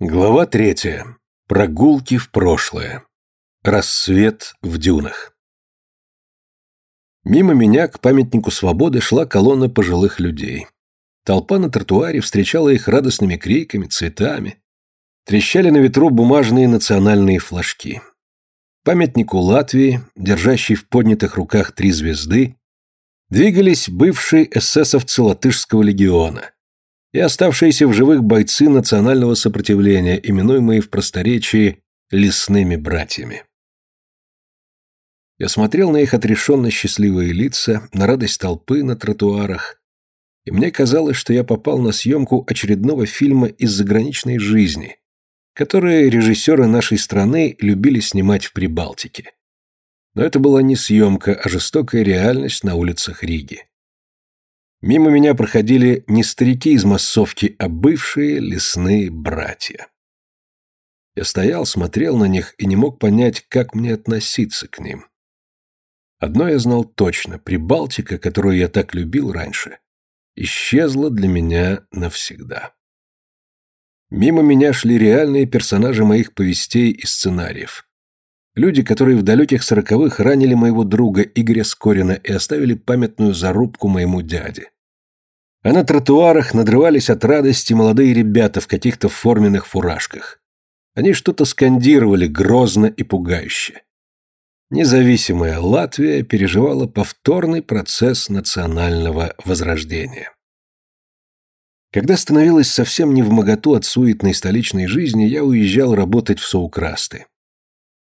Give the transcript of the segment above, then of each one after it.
Глава третья. Прогулки в прошлое. Рассвет в дюнах. Мимо меня к памятнику свободы шла колонна пожилых людей. Толпа на тротуаре встречала их радостными криками, цветами. Трещали на ветру бумажные национальные флажки. Памятнику Латвии, держащий в поднятых руках три звезды, двигались бывшие эсэсовцы Латышского легиона – и оставшиеся в живых бойцы национального сопротивления, именуемые в просторечии «лесными братьями». Я смотрел на их отрешенно счастливые лица, на радость толпы на тротуарах, и мне казалось, что я попал на съемку очередного фильма из заграничной жизни, которые режиссеры нашей страны любили снимать в Прибалтике. Но это была не съемка, а жестокая реальность на улицах Риги. Мимо меня проходили не старики из массовки, а бывшие лесные братья. Я стоял, смотрел на них и не мог понять, как мне относиться к ним. Одно я знал точно, Прибалтика, которую я так любил раньше, исчезла для меня навсегда. Мимо меня шли реальные персонажи моих повестей и сценариев. Люди, которые в далеких сороковых ранили моего друга Игоря Скорина и оставили памятную зарубку моему дяде. А на тротуарах надрывались от радости молодые ребята в каких-то форменных фуражках. Они что-то скандировали грозно и пугающе. Независимая Латвия переживала повторный процесс национального возрождения. Когда становилось совсем не в моготу от суетной столичной жизни, я уезжал работать в Саукрасты.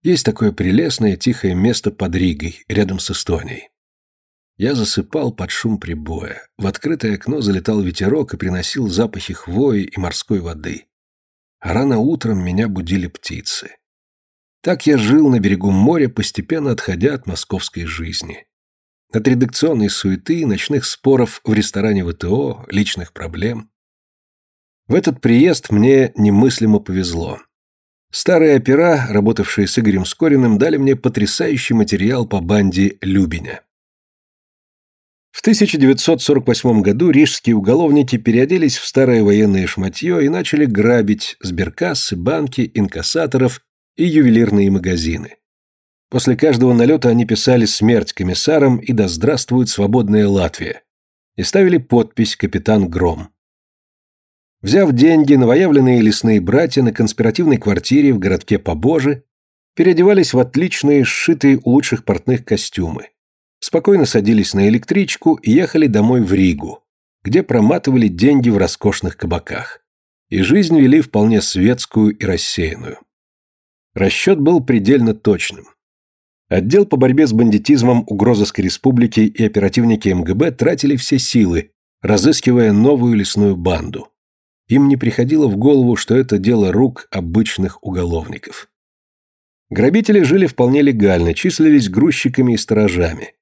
Есть такое прелестное тихое место под Ригой, рядом с Эстонией. Я засыпал под шум прибоя. В открытое окно залетал ветерок и приносил запахи хвои и морской воды. Рано утром меня будили птицы. Так я жил на берегу моря, постепенно отходя от московской жизни. От редакционной суеты, ночных споров в ресторане ВТО, личных проблем. В этот приезд мне немыслимо повезло. Старые опера, работавшие с Игорем Скориным, дали мне потрясающий материал по банде Любиня. В 1948 году рижские уголовники переоделись в старое военное шматье и начали грабить сберкассы, банки, инкассаторов и ювелирные магазины. После каждого налета они писали «Смерть комиссарам» и «Да здравствует свободная Латвия» и ставили подпись «Капитан Гром». Взяв деньги, новоявленные лесные братья на конспиративной квартире в городке Побоже переодевались в отличные, сшитые у лучших портных костюмы. Спокойно садились на электричку и ехали домой в Ригу, где проматывали деньги в роскошных кабаках. И жизнь вели вполне светскую и рассеянную. Расчет был предельно точным. Отдел по борьбе с бандитизмом Угрозовской республики и оперативники МГБ тратили все силы, разыскивая новую лесную банду. Им не приходило в голову, что это дело рук обычных уголовников. Грабители жили вполне легально, числились грузчиками и сторожами.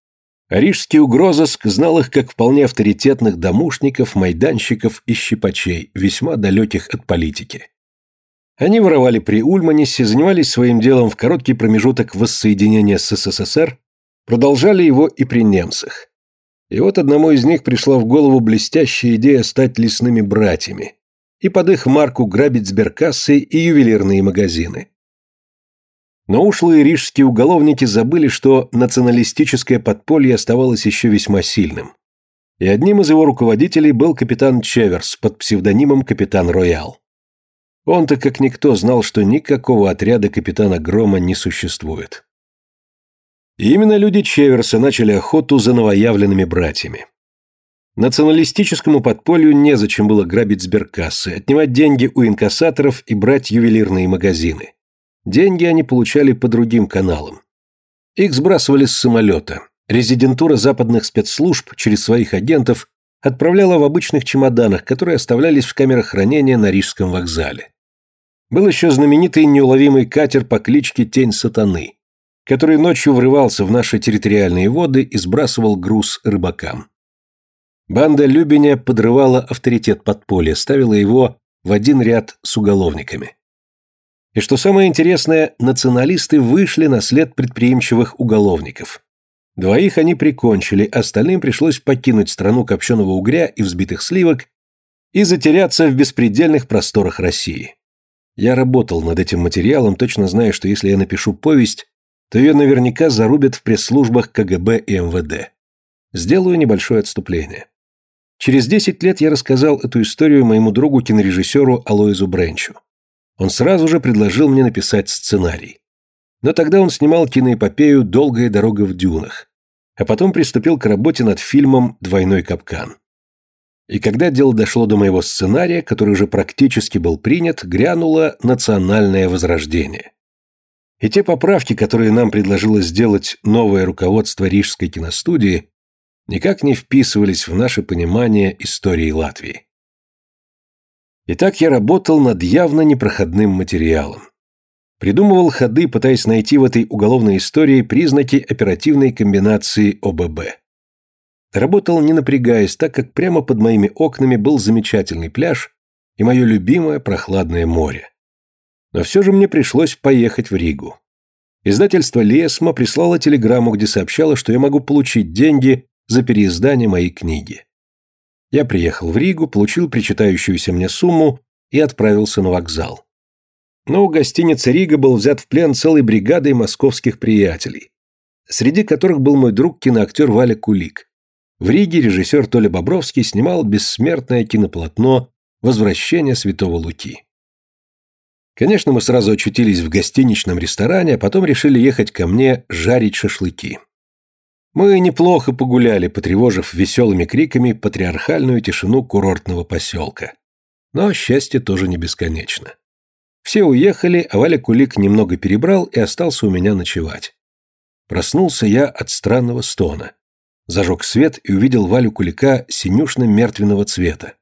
Рижский угрозыск знал их как вполне авторитетных домушников, майданщиков и щипачей, весьма далеких от политики. Они воровали при Ульманисе, занимались своим делом в короткий промежуток воссоединения с СССР, продолжали его и при немцах. И вот одному из них пришла в голову блестящая идея стать лесными братьями, и под их марку грабить сберкассы и ювелирные магазины. Но ушлые рижские уголовники забыли, что националистическое подполье оставалось еще весьма сильным. И одним из его руководителей был капитан Чеверс под псевдонимом капитан Роял. Он-то как никто знал, что никакого отряда капитана Грома не существует. И именно люди Чеверса начали охоту за новоявленными братьями. Националистическому подполью незачем было грабить сберкассы, отнимать деньги у инкассаторов и брать ювелирные магазины. Деньги они получали по другим каналам. Их сбрасывали с самолета. Резидентура западных спецслужб через своих агентов отправляла в обычных чемоданах, которые оставлялись в камерах хранения на Рижском вокзале. Был еще знаменитый неуловимый катер по кличке Тень Сатаны, который ночью врывался в наши территориальные воды и сбрасывал груз рыбакам. Банда Любиня подрывала авторитет подполья, ставила его в один ряд с уголовниками. И что самое интересное, националисты вышли на след предприимчивых уголовников. Двоих они прикончили, остальным пришлось покинуть страну копченого угря и взбитых сливок и затеряться в беспредельных просторах России. Я работал над этим материалом, точно зная, что если я напишу повесть, то ее наверняка зарубят в пресс-службах КГБ и МВД. Сделаю небольшое отступление. Через 10 лет я рассказал эту историю моему другу-кинорежиссеру Алоизу Бренчу. Он сразу же предложил мне написать сценарий. Но тогда он снимал киноэпопею «Долгая дорога в дюнах», а потом приступил к работе над фильмом «Двойной капкан». И когда дело дошло до моего сценария, который уже практически был принят, грянуло национальное возрождение. И те поправки, которые нам предложило сделать новое руководство Рижской киностудии, никак не вписывались в наше понимание истории Латвии. Итак, я работал над явно непроходным материалом. Придумывал ходы, пытаясь найти в этой уголовной истории признаки оперативной комбинации ОББ. Работал не напрягаясь, так как прямо под моими окнами был замечательный пляж и мое любимое прохладное море. Но все же мне пришлось поехать в Ригу. Издательство Лесма прислало телеграмму, где сообщало, что я могу получить деньги за переиздание моей книги. Я приехал в Ригу, получил причитающуюся мне сумму и отправился на вокзал. Но у гостиницы Рига был взят в плен целой бригадой московских приятелей, среди которых был мой друг киноактер Валя Кулик. В Риге режиссер Толя Бобровский снимал бессмертное кинополотно «Возвращение святого Луки». Конечно, мы сразу очутились в гостиничном ресторане, а потом решили ехать ко мне жарить шашлыки. Мы неплохо погуляли, потревожив веселыми криками патриархальную тишину курортного поселка. Но счастье тоже не бесконечно. Все уехали, а Валя Кулик немного перебрал и остался у меня ночевать. Проснулся я от странного стона. Зажег свет и увидел Валю Кулика синюшно-мертвенного цвета.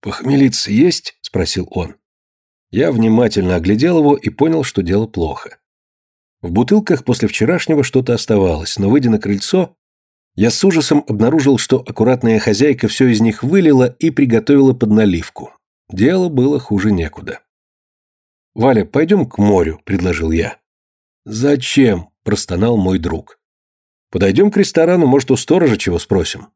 «Похмелиться есть?» – спросил он. Я внимательно оглядел его и понял, что дело плохо. В бутылках после вчерашнего что-то оставалось, но, выйдя на крыльцо, я с ужасом обнаружил, что аккуратная хозяйка все из них вылила и приготовила под наливку. Дело было хуже некуда. «Валя, пойдем к морю», — предложил я. «Зачем?» — простонал мой друг. «Подойдем к ресторану, может, у сторожа чего спросим».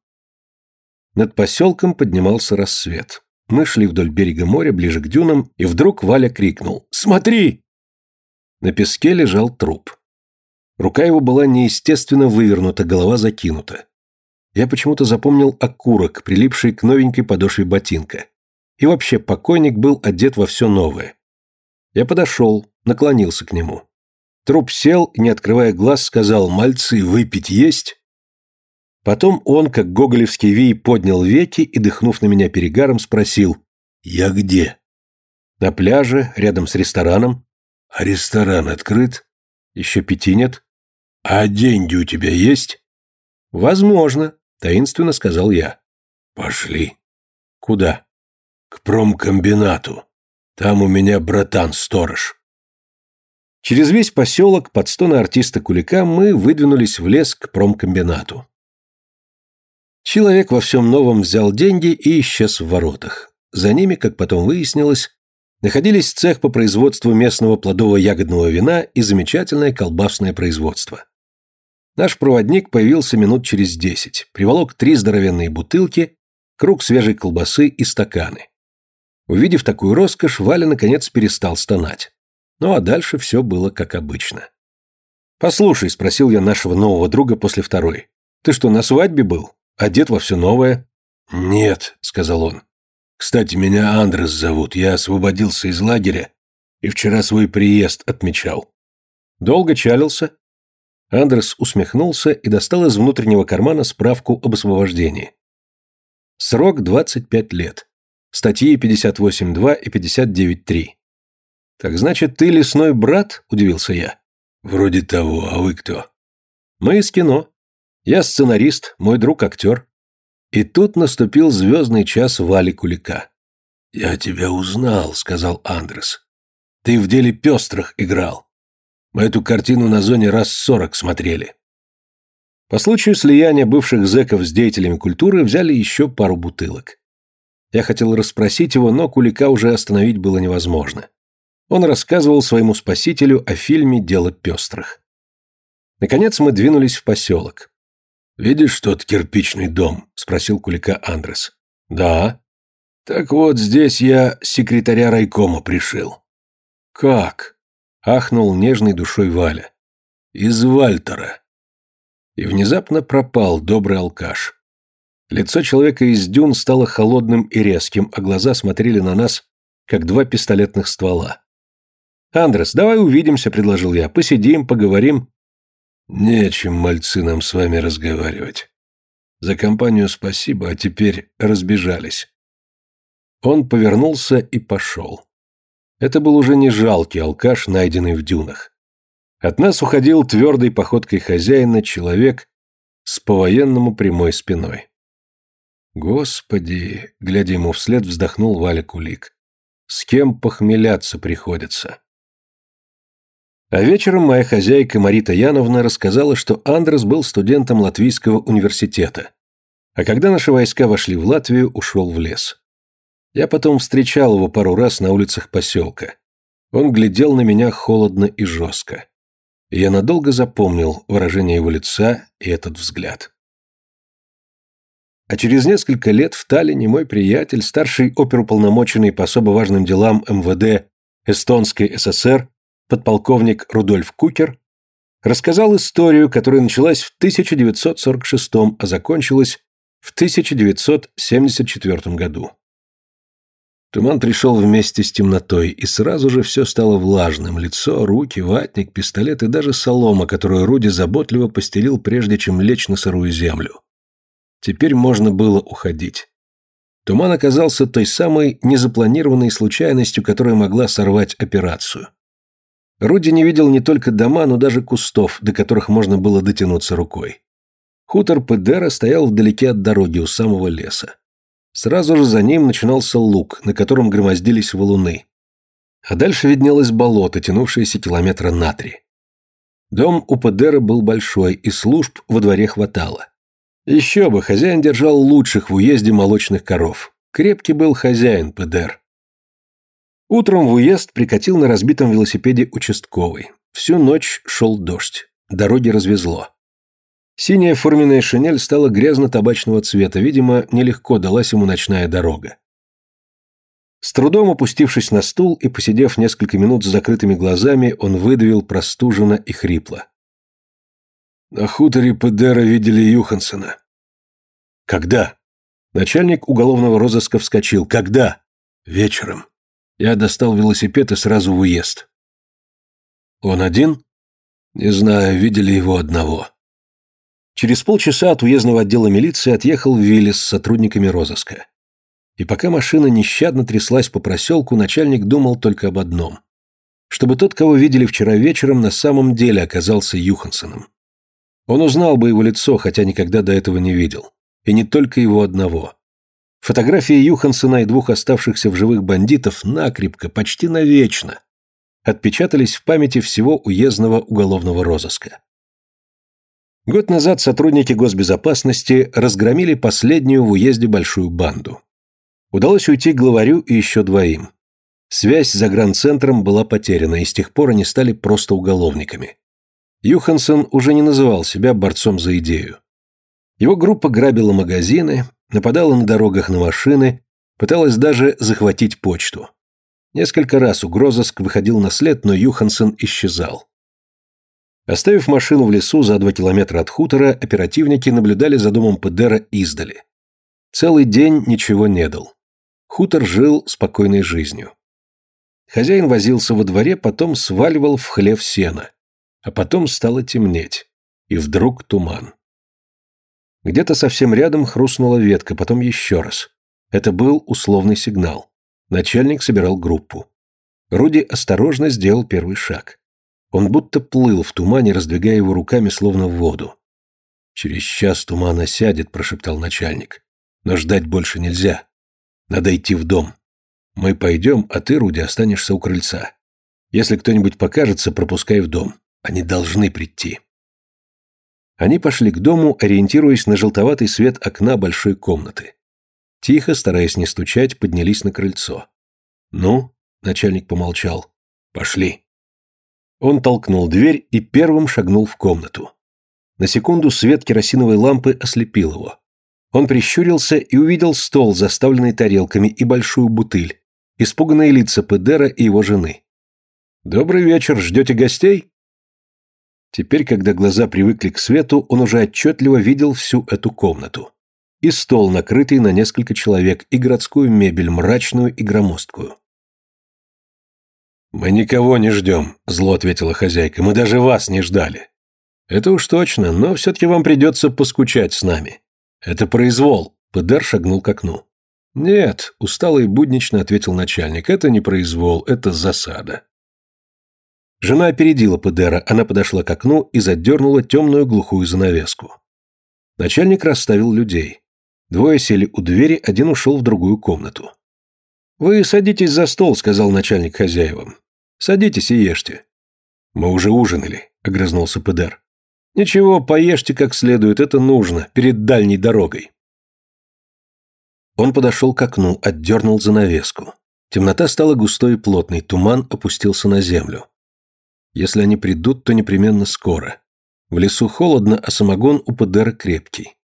Над поселком поднимался рассвет. Мы шли вдоль берега моря, ближе к дюнам, и вдруг Валя крикнул «Смотри!». На песке лежал труп. Рука его была неестественно вывернута, голова закинута. Я почему-то запомнил окурок, прилипший к новенькой подошве ботинка. И вообще покойник был одет во все новое. Я подошел, наклонился к нему. Труп сел и, не открывая глаз, сказал «Мальцы, выпить есть?» Потом он, как гоголевский вий, поднял веки и, дыхнув на меня перегаром, спросил «Я где?» «На пляже, рядом с рестораном». «А ресторан открыт?» «Еще пяти нет». «А деньги у тебя есть?» «Возможно», — таинственно сказал я. «Пошли». «Куда?» «К промкомбинату. Там у меня братан-сторож». Через весь поселок под стоны артиста Кулика мы выдвинулись в лес к промкомбинату. Человек во всем новом взял деньги и исчез в воротах. За ними, как потом выяснилось, находились цех по производству местного плодово-ягодного вина и замечательное колбасное производство. Наш проводник появился минут через десять, приволок три здоровенные бутылки, круг свежей колбасы и стаканы. Увидев такую роскошь, Валя наконец перестал стонать. Ну а дальше все было как обычно. «Послушай», — спросил я нашего нового друга после второй, — «ты что, на свадьбе был? Одет во все новое?» «Нет», — сказал он. «Кстати, меня Андрес зовут, я освободился из лагеря и вчера свой приезд отмечал». «Долго чалился?» Андрес усмехнулся и достал из внутреннего кармана справку об освобождении. Срок 25 лет. Статьи 58.2 и 59.3. «Так значит, ты лесной брат?» – удивился я. «Вроде того, а вы кто?» «Мы из кино. Я сценарист, мой друг актер». И тут наступил звездный час Вали Кулика. «Я тебя узнал», — сказал Андрес. «Ты в деле пестрых играл. Мы эту картину на зоне раз сорок смотрели». По случаю слияния бывших зэков с деятелями культуры взяли еще пару бутылок. Я хотел расспросить его, но Кулика уже остановить было невозможно. Он рассказывал своему спасителю о фильме «Дело пестрых». Наконец мы двинулись в поселок. «Видишь тот кирпичный дом?» – спросил Кулика Андрес. «Да». «Так вот, здесь я секретаря райкома пришил. «Как?» — ахнул нежной душой Валя. «Из Вальтера». И внезапно пропал добрый алкаш. Лицо человека из дюн стало холодным и резким, а глаза смотрели на нас, как два пистолетных ствола. «Андрес, давай увидимся», — предложил я. «Посидим, поговорим». «Нечем, мальцы, нам с вами разговаривать. За компанию спасибо, а теперь разбежались». Он повернулся и пошел. Это был уже не жалкий алкаш, найденный в дюнах. От нас уходил твердой походкой хозяина человек с по-военному прямой спиной. Господи, глядя ему вслед, вздохнул Валя Кулик. С кем похмеляться приходится? А вечером моя хозяйка Марита Яновна рассказала, что Андрес был студентом Латвийского университета. А когда наши войска вошли в Латвию, ушел в лес. Я потом встречал его пару раз на улицах поселка. Он глядел на меня холодно и жестко. Я надолго запомнил выражение его лица и этот взгляд. А через несколько лет в Таллине мой приятель, старший оперуполномоченный по особо важным делам МВД Эстонской ССР, подполковник Рудольф Кукер, рассказал историю, которая началась в 1946, а закончилась в 1974 году. Туман пришел вместе с темнотой, и сразу же все стало влажным. Лицо, руки, ватник, пистолет и даже солома, которую Руди заботливо постелил, прежде чем лечь на сырую землю. Теперь можно было уходить. Туман оказался той самой незапланированной случайностью, которая могла сорвать операцию. Руди не видел не только дома, но даже кустов, до которых можно было дотянуться рукой. Хутор Педера стоял вдалеке от дороги у самого леса. Сразу же за ним начинался луг, на котором громоздились валуны. А дальше виднелось болото, тянувшееся километра на три. Дом у Педера был большой, и служб во дворе хватало. Еще бы, хозяин держал лучших в уезде молочных коров. Крепкий был хозяин, ПДР. Утром в уезд прикатил на разбитом велосипеде участковый. Всю ночь шел дождь. Дороги развезло. Синяя форменная шинель стала грязно-табачного цвета, видимо, нелегко далась ему ночная дорога. С трудом опустившись на стул и посидев несколько минут с закрытыми глазами, он выдавил простуженно и хрипло. На хуторе Педера видели Юхансена. Когда? Начальник уголовного розыска вскочил. Когда? Вечером. Я достал велосипед и сразу в уезд. Он один? Не знаю, видели его одного. Через полчаса от уездного отдела милиции отъехал Виллис с сотрудниками розыска. И пока машина нещадно тряслась по проселку, начальник думал только об одном. Чтобы тот, кого видели вчера вечером, на самом деле оказался Юхансеном. Он узнал бы его лицо, хотя никогда до этого не видел. И не только его одного. Фотографии Юхансена и двух оставшихся в живых бандитов накрепко, почти навечно, отпечатались в памяти всего уездного уголовного розыска. Год назад сотрудники госбезопасности разгромили последнюю в уезде большую банду. Удалось уйти главарю и еще двоим. Связь с загранцентром была потеряна, и с тех пор они стали просто уголовниками. Юхансон уже не называл себя борцом за идею. Его группа грабила магазины, нападала на дорогах на машины, пыталась даже захватить почту. Несколько раз угрозыск выходил на след, но Юхансон исчезал. Оставив машину в лесу за два километра от хутора, оперативники наблюдали за домом Педера издали. Целый день ничего не дал. Хутор жил спокойной жизнью. Хозяин возился во дворе, потом сваливал в хлев сена. А потом стало темнеть. И вдруг туман. Где-то совсем рядом хрустнула ветка, потом еще раз. Это был условный сигнал. Начальник собирал группу. Руди осторожно сделал первый шаг. Он будто плыл в тумане, раздвигая его руками, словно в воду. «Через час туман осядет», – прошептал начальник. «Но ждать больше нельзя. Надо идти в дом. Мы пойдем, а ты, Руди, останешься у крыльца. Если кто-нибудь покажется, пропускай в дом. Они должны прийти. Они пошли к дому, ориентируясь на желтоватый свет окна большой комнаты. Тихо, стараясь не стучать, поднялись на крыльцо. «Ну?» – начальник помолчал. «Пошли». Он толкнул дверь и первым шагнул в комнату. На секунду свет керосиновой лампы ослепил его. Он прищурился и увидел стол, заставленный тарелками, и большую бутыль, испуганные лица Педера и его жены. «Добрый вечер, ждете гостей?» Теперь, когда глаза привыкли к свету, он уже отчетливо видел всю эту комнату. И стол, накрытый на несколько человек, и городскую мебель, мрачную и громоздкую. «Мы никого не ждем», — зло ответила хозяйка. «Мы даже вас не ждали». «Это уж точно, но все-таки вам придется поскучать с нами». «Это произвол», — Пыдер шагнул к окну. «Нет», — устало и буднично ответил начальник, — «это не произвол, это засада». Жена опередила Педера, она подошла к окну и задернула темную глухую занавеску. Начальник расставил людей. Двое сели у двери, один ушел в другую комнату. «Вы садитесь за стол», — сказал начальник хозяевам. «Садитесь и ешьте». «Мы уже ужинали», — огрызнулся Педер. «Ничего, поешьте как следует, это нужно, перед дальней дорогой». Он подошел к окну, отдернул занавеску. Темнота стала густой и плотной, туман опустился на землю. Если они придут, то непременно скоро. В лесу холодно, а самогон у Педера крепкий.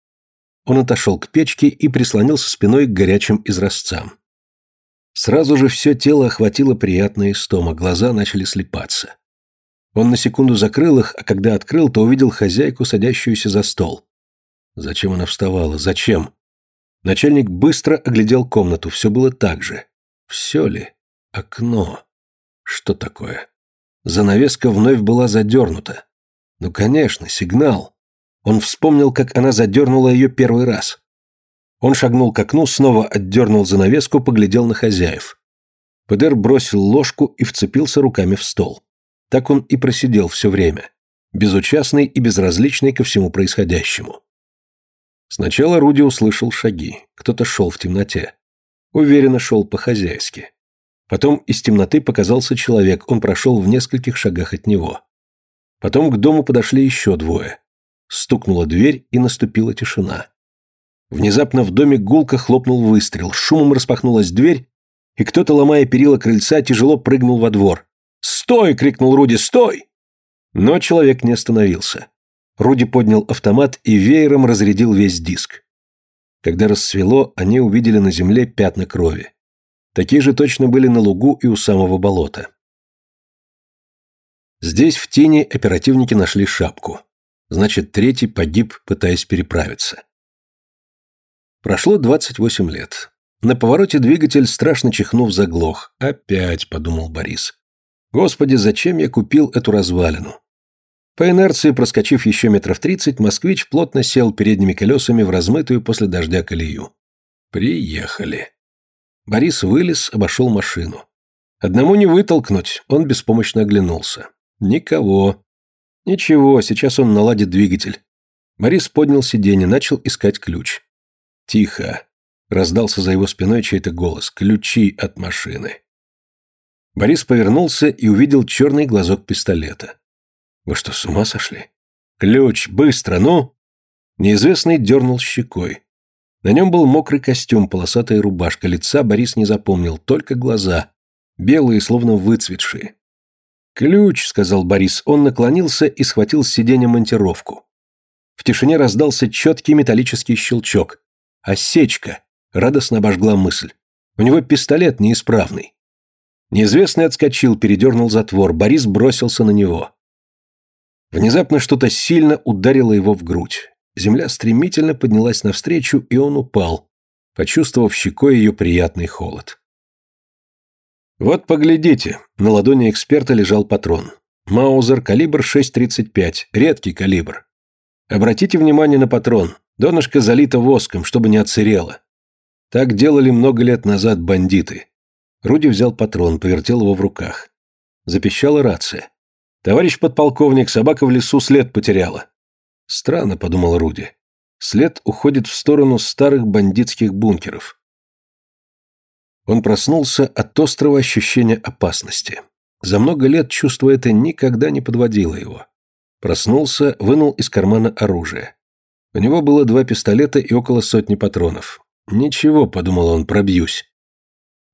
Он отошел к печке и прислонился спиной к горячим изразцам. Сразу же все тело охватило приятная истома, глаза начали слепаться. Он на секунду закрыл их, а когда открыл, то увидел хозяйку, садящуюся за стол. Зачем она вставала? Зачем? Начальник быстро оглядел комнату, все было так же. Все ли? Окно. Что такое? Занавеска вновь была задернута. Ну, конечно, сигнал. Он вспомнил, как она задернула ее первый раз. Он шагнул к окну, снова отдернул занавеску, поглядел на хозяев. Педер бросил ложку и вцепился руками в стол. Так он и просидел все время, безучастный и безразличный ко всему происходящему. Сначала Руди услышал шаги. Кто-то шел в темноте. Уверенно шел по-хозяйски. Потом из темноты показался человек, он прошел в нескольких шагах от него. Потом к дому подошли еще двое. Стукнула дверь, и наступила тишина. Внезапно в доме гулко хлопнул выстрел, шумом распахнулась дверь, и кто-то, ломая перила крыльца, тяжело прыгнул во двор. «Стой!» — крикнул Руди. «Стой!» Но человек не остановился. Руди поднял автомат и веером разрядил весь диск. Когда рассвело, они увидели на земле пятна крови. Такие же точно были на лугу и у самого болота. Здесь в тени оперативники нашли шапку. Значит, третий погиб, пытаясь переправиться. Прошло 28 лет. На повороте двигатель, страшно чихнув, заглох. «Опять», — подумал Борис. «Господи, зачем я купил эту развалину?» По инерции, проскочив еще метров тридцать, москвич плотно сел передними колесами в размытую после дождя колею. «Приехали». Борис вылез, обошел машину. Одному не вытолкнуть, он беспомощно оглянулся. Никого. Ничего, сейчас он наладит двигатель. Борис поднял сиденье, начал искать ключ. Тихо. Раздался за его спиной чей-то голос. Ключи от машины. Борис повернулся и увидел черный глазок пистолета. Вы что, с ума сошли? Ключ, быстро, ну! Неизвестный дернул щекой. На нем был мокрый костюм, полосатая рубашка, лица Борис не запомнил, только глаза, белые, словно выцветшие. «Ключ», — сказал Борис, он наклонился и схватил с сиденья монтировку. В тишине раздался четкий металлический щелчок. «Осечка», — радостно обожгла мысль. «У него пистолет неисправный». Неизвестный отскочил, передернул затвор, Борис бросился на него. Внезапно что-то сильно ударило его в грудь. Земля стремительно поднялась навстречу, и он упал, почувствовав щекой ее приятный холод. Вот поглядите, на ладони эксперта лежал патрон. Маузер калибр 6.35, редкий калибр. Обратите внимание на патрон, донышко залито воском, чтобы не отсырело. Так делали много лет назад бандиты. Руди взял патрон, повертел его в руках. Запищала рация. «Товарищ подполковник, собака в лесу след потеряла». Странно, подумал Руди. След уходит в сторону старых бандитских бункеров. Он проснулся от острого ощущения опасности. За много лет чувство это никогда не подводило его. Проснулся, вынул из кармана оружие. У него было два пистолета и около сотни патронов. «Ничего», — подумал он, — «пробьюсь».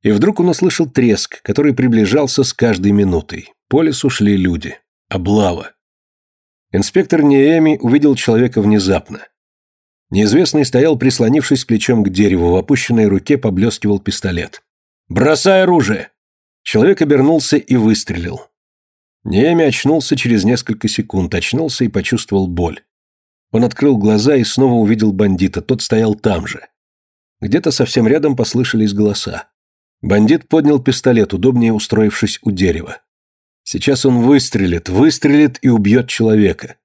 И вдруг он услышал треск, который приближался с каждой минутой. По лесу шли люди. Облава. Инспектор Неэми увидел человека внезапно. Неизвестный стоял, прислонившись плечом к дереву, в опущенной руке поблескивал пистолет. «Бросай оружие!» Человек обернулся и выстрелил. Неми очнулся через несколько секунд, очнулся и почувствовал боль. Он открыл глаза и снова увидел бандита, тот стоял там же. Где-то совсем рядом послышались голоса. Бандит поднял пистолет, удобнее устроившись у дерева. Сейчас он выстрелит, выстрелит и убьет человека.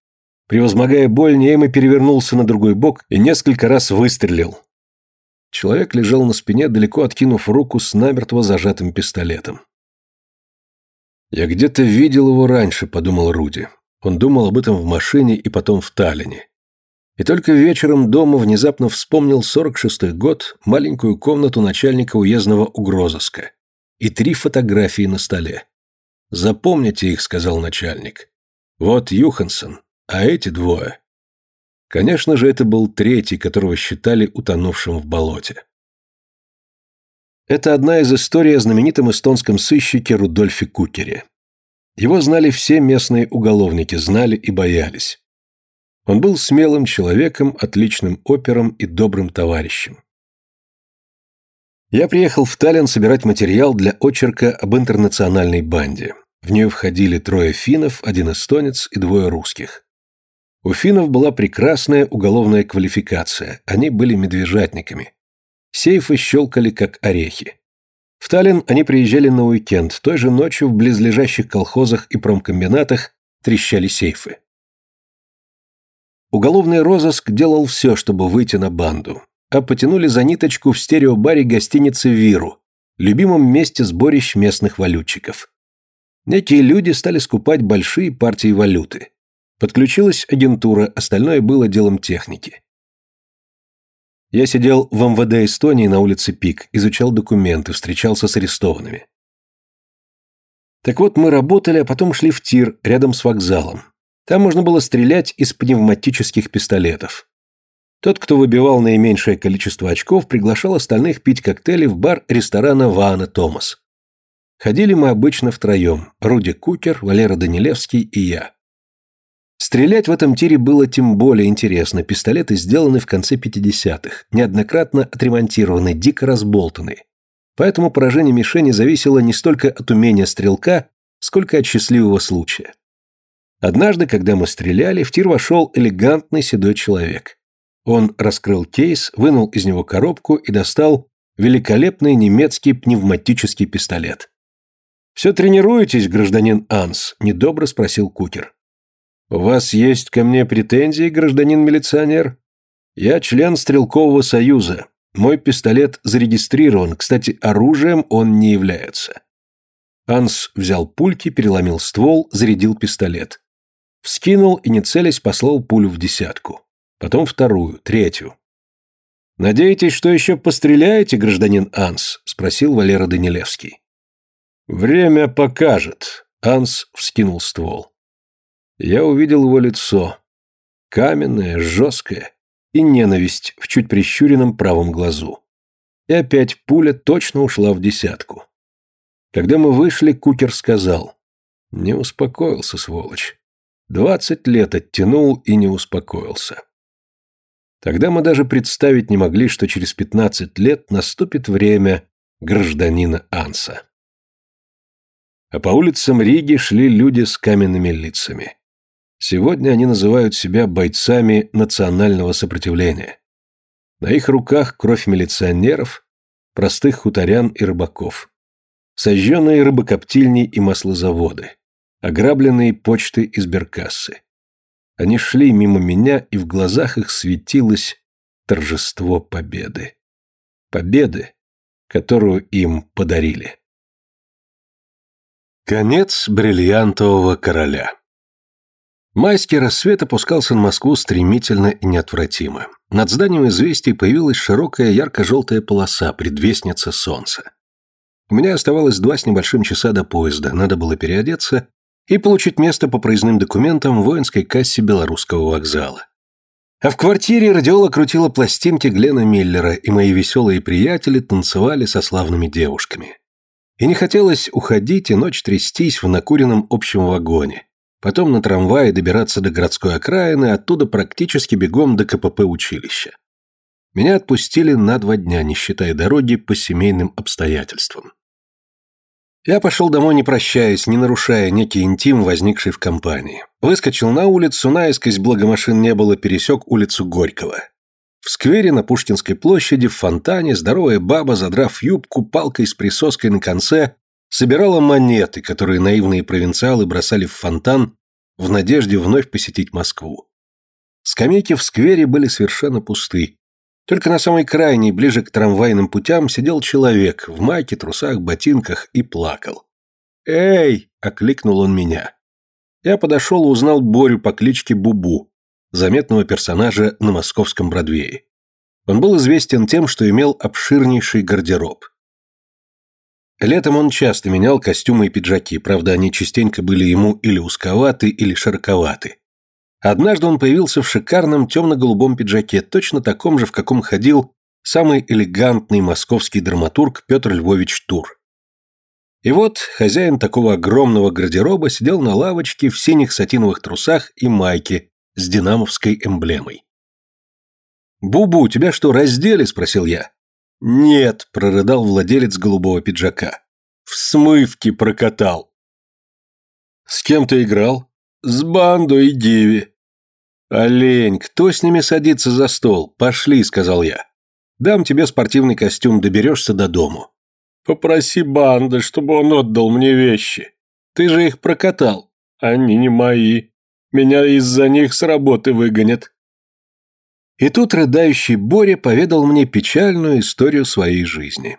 Превозмогая боль, Нейма перевернулся на другой бок и несколько раз выстрелил. Человек лежал на спине, далеко откинув руку с намертво зажатым пистолетом. «Я где-то видел его раньше», — подумал Руди. Он думал об этом в машине и потом в Таллине. И только вечером дома внезапно вспомнил 46-й год, маленькую комнату начальника уездного угрозыска и три фотографии на столе. «Запомните их», — сказал начальник. «Вот Юхансон, а эти двое». Конечно же, это был третий, которого считали утонувшим в болоте. Это одна из историй о знаменитом эстонском сыщике Рудольфе Кукере. Его знали все местные уголовники, знали и боялись. Он был смелым человеком, отличным опером и добрым товарищем. Я приехал в Таллин собирать материал для очерка об интернациональной банде. В нее входили трое финнов, один эстонец и двое русских. У финнов была прекрасная уголовная квалификация, они были медвежатниками. Сейфы щелкали, как орехи. В Таллин они приезжали на уикенд, той же ночью в близлежащих колхозах и промкомбинатах трещали сейфы. Уголовный розыск делал все, чтобы выйти на банду, а потянули за ниточку в стереобаре гостиницы «Виру», любимом месте сборищ местных валютчиков. Некие люди стали скупать большие партии валюты. Подключилась агентура, остальное было делом техники. Я сидел в МВД Эстонии на улице Пик, изучал документы, встречался с арестованными. Так вот, мы работали, а потом шли в тир, рядом с вокзалом. Там можно было стрелять из пневматических пистолетов. Тот, кто выбивал наименьшее количество очков, приглашал остальных пить коктейли в бар ресторана Ваана Томас. Ходили мы обычно втроем – Руди Кукер, Валера Данилевский и я. Стрелять в этом тире было тем более интересно. Пистолеты сделаны в конце 50-х, неоднократно отремонтированы, дико разболтаны. Поэтому поражение мишени зависело не столько от умения стрелка, сколько от счастливого случая. Однажды, когда мы стреляли, в тир вошел элегантный седой человек. Он раскрыл кейс, вынул из него коробку и достал великолепный немецкий пневматический пистолет. «Все тренируетесь, гражданин Анс?» – недобро спросил Кукер. «У вас есть ко мне претензии, гражданин милиционер? Я член Стрелкового союза. Мой пистолет зарегистрирован, кстати, оружием он не является». Анс взял пульки, переломил ствол, зарядил пистолет. Вскинул и, не целясь, послал пулю в десятку. Потом вторую, третью. «Надеетесь, что еще постреляете, гражданин Анс?» – спросил Валера Данилевский. «Время покажет», – Анс вскинул ствол. Я увидел его лицо. Каменное, жесткое и ненависть в чуть прищуренном правом глазу. И опять пуля точно ушла в десятку. Когда мы вышли, Кукер сказал. Не успокоился, сволочь. Двадцать лет оттянул и не успокоился. Тогда мы даже представить не могли, что через пятнадцать лет наступит время гражданина Анса. А по улицам Риги шли люди с каменными лицами. Сегодня они называют себя бойцами национального сопротивления. На их руках кровь милиционеров, простых хуторян и рыбаков. Сожженные рыбокоптильни и маслозаводы ограбленные почты из Беркассы. Они шли мимо меня, и в глазах их светилось торжество победы. Победы, которую им подарили. Конец бриллиантового короля Майский рассвет опускался на Москву стремительно и неотвратимо. Над зданием известий появилась широкая ярко-желтая полоса, предвестница солнца. У меня оставалось два с небольшим часа до поезда, надо было переодеться и получить место по проездным документам в воинской кассе Белорусского вокзала. А в квартире радиола крутила пластинки Глена Миллера, и мои веселые приятели танцевали со славными девушками. И не хотелось уходить и ночь трястись в накуренном общем вагоне, потом на трамвае добираться до городской окраины, оттуда практически бегом до КПП училища. Меня отпустили на два дня, не считая дороги по семейным обстоятельствам. Я пошел домой не прощаясь, не нарушая некий интим, возникший в компании. Выскочил на улицу, наискось, благо машин не было, пересек улицу Горького. В сквере на Пушкинской площади, в фонтане, здоровая баба, задрав юбку, палкой с присоской на конце, собирала монеты, которые наивные провинциалы бросали в фонтан в надежде вновь посетить Москву. Скамейки в сквере были совершенно пусты. Только на самой крайней, ближе к трамвайным путям, сидел человек в майке, трусах, ботинках и плакал. «Эй!» – окликнул он меня. Я подошел и узнал Борю по кличке Бубу, заметного персонажа на московском Бродвее. Он был известен тем, что имел обширнейший гардероб. Летом он часто менял костюмы и пиджаки, правда, они частенько были ему или узковаты, или широковаты. Однажды он появился в шикарном темно-голубом пиджаке, точно таком же, в каком ходил самый элегантный московский драматург Петр Львович Тур. И вот хозяин такого огромного гардероба сидел на лавочке в синих сатиновых трусах и майке с динамовской эмблемой. «Бубу, тебя что, раздели?» – спросил я. «Нет», – прорыдал владелец голубого пиджака. «В смывке прокатал». «С кем ты играл?» «С бандой и Диви». «Олень, кто с ними садится за стол? Пошли», – сказал я. «Дам тебе спортивный костюм, доберешься до дому». «Попроси банда, чтобы он отдал мне вещи. Ты же их прокатал. Они не мои. Меня из-за них с работы выгонят». И тут рыдающий Боря поведал мне печальную историю своей жизни.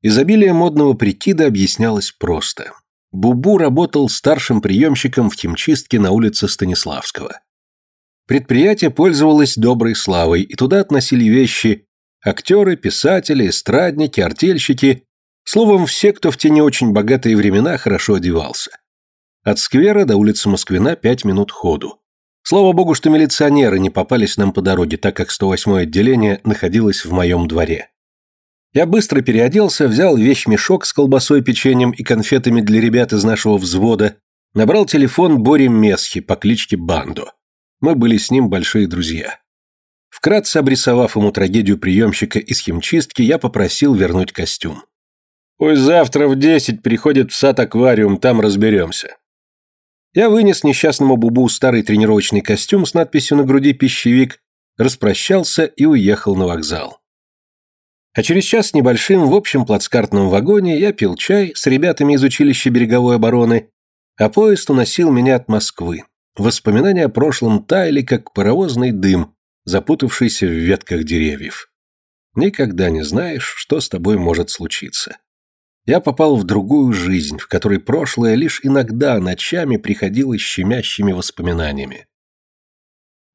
Изобилие модного прикида объяснялось просто. Бубу работал старшим приемщиком в химчистке на улице Станиславского. Предприятие пользовалось доброй славой, и туда относили вещи актеры, писатели, эстрадники, артельщики, словом, все, кто в те не очень богатые времена хорошо одевался. От сквера до улицы Москвина пять минут ходу. Слава богу, что милиционеры не попались нам по дороге, так как 108-е отделение находилось в моем дворе. Я быстро переоделся, взял вещмешок с колбасой, печеньем и конфетами для ребят из нашего взвода, набрал телефон Бори Месхи по кличке Бандо. Мы были с ним большие друзья. Вкратце обрисовав ему трагедию приемщика из химчистки, я попросил вернуть костюм. «Пусть завтра в десять приходит в сад-аквариум, там разберемся». Я вынес несчастному Бубу старый тренировочный костюм с надписью на груди «Пищевик», распрощался и уехал на вокзал. А через час с небольшим в общем плацкартном вагоне я пил чай с ребятами из училища береговой обороны, а поезд уносил меня от Москвы. Воспоминания о прошлом таяли, как паровозный дым, запутавшийся в ветках деревьев. Никогда не знаешь, что с тобой может случиться. Я попал в другую жизнь, в которой прошлое лишь иногда ночами приходило щемящими воспоминаниями.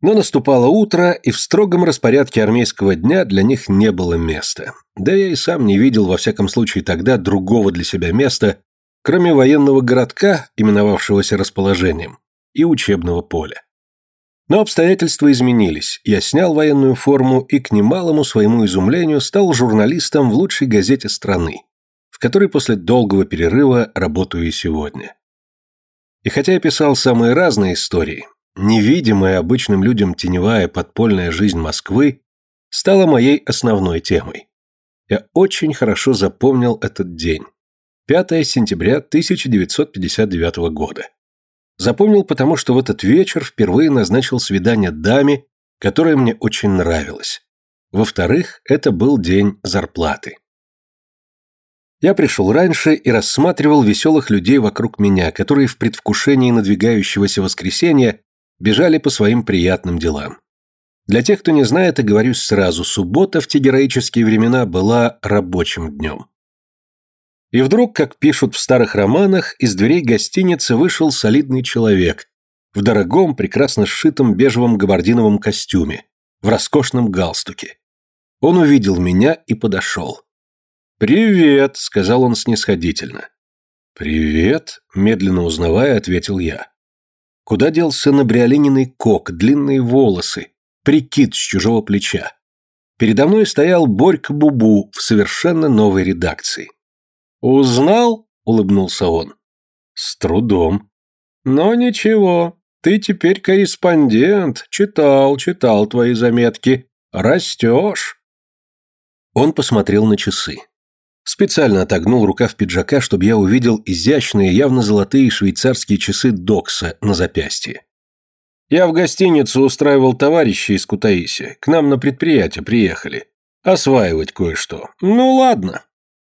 Но наступало утро, и в строгом распорядке армейского дня для них не было места. Да я и сам не видел, во всяком случае тогда, другого для себя места, кроме военного городка, именовавшегося расположением, и учебного поля. Но обстоятельства изменились, я снял военную форму и, к немалому своему изумлению, стал журналистом в лучшей газете страны в которой после долгого перерыва работаю и сегодня. И хотя я писал самые разные истории, невидимая обычным людям теневая подпольная жизнь Москвы стала моей основной темой. Я очень хорошо запомнил этот день. 5 сентября 1959 года. Запомнил потому, что в этот вечер впервые назначил свидание даме, которая мне очень нравилась. Во-вторых, это был день зарплаты. Я пришел раньше и рассматривал веселых людей вокруг меня, которые в предвкушении надвигающегося воскресенья бежали по своим приятным делам. Для тех, кто не знает, и говорю сразу, суббота в те героические времена была рабочим днем. И вдруг, как пишут в старых романах, из дверей гостиницы вышел солидный человек в дорогом, прекрасно сшитом бежевом габардиновом костюме, в роскошном галстуке. Он увидел меня и подошел. «Привет», — сказал он снисходительно. «Привет», — медленно узнавая, ответил я. Куда делся набриолининый кок, длинные волосы, прикид с чужого плеча? Передо мной стоял Борька Бубу в совершенно новой редакции. «Узнал?» — улыбнулся он. «С трудом». «Но ничего, ты теперь корреспондент, читал, читал твои заметки, растешь». Он посмотрел на часы. Специально отогнул рукав пиджака, чтобы я увидел изящные, явно золотые швейцарские часы Докса на запястье. Я в гостиницу устраивал товарищей из Кутаиси. К нам на предприятие приехали. Осваивать кое-что. Ну ладно.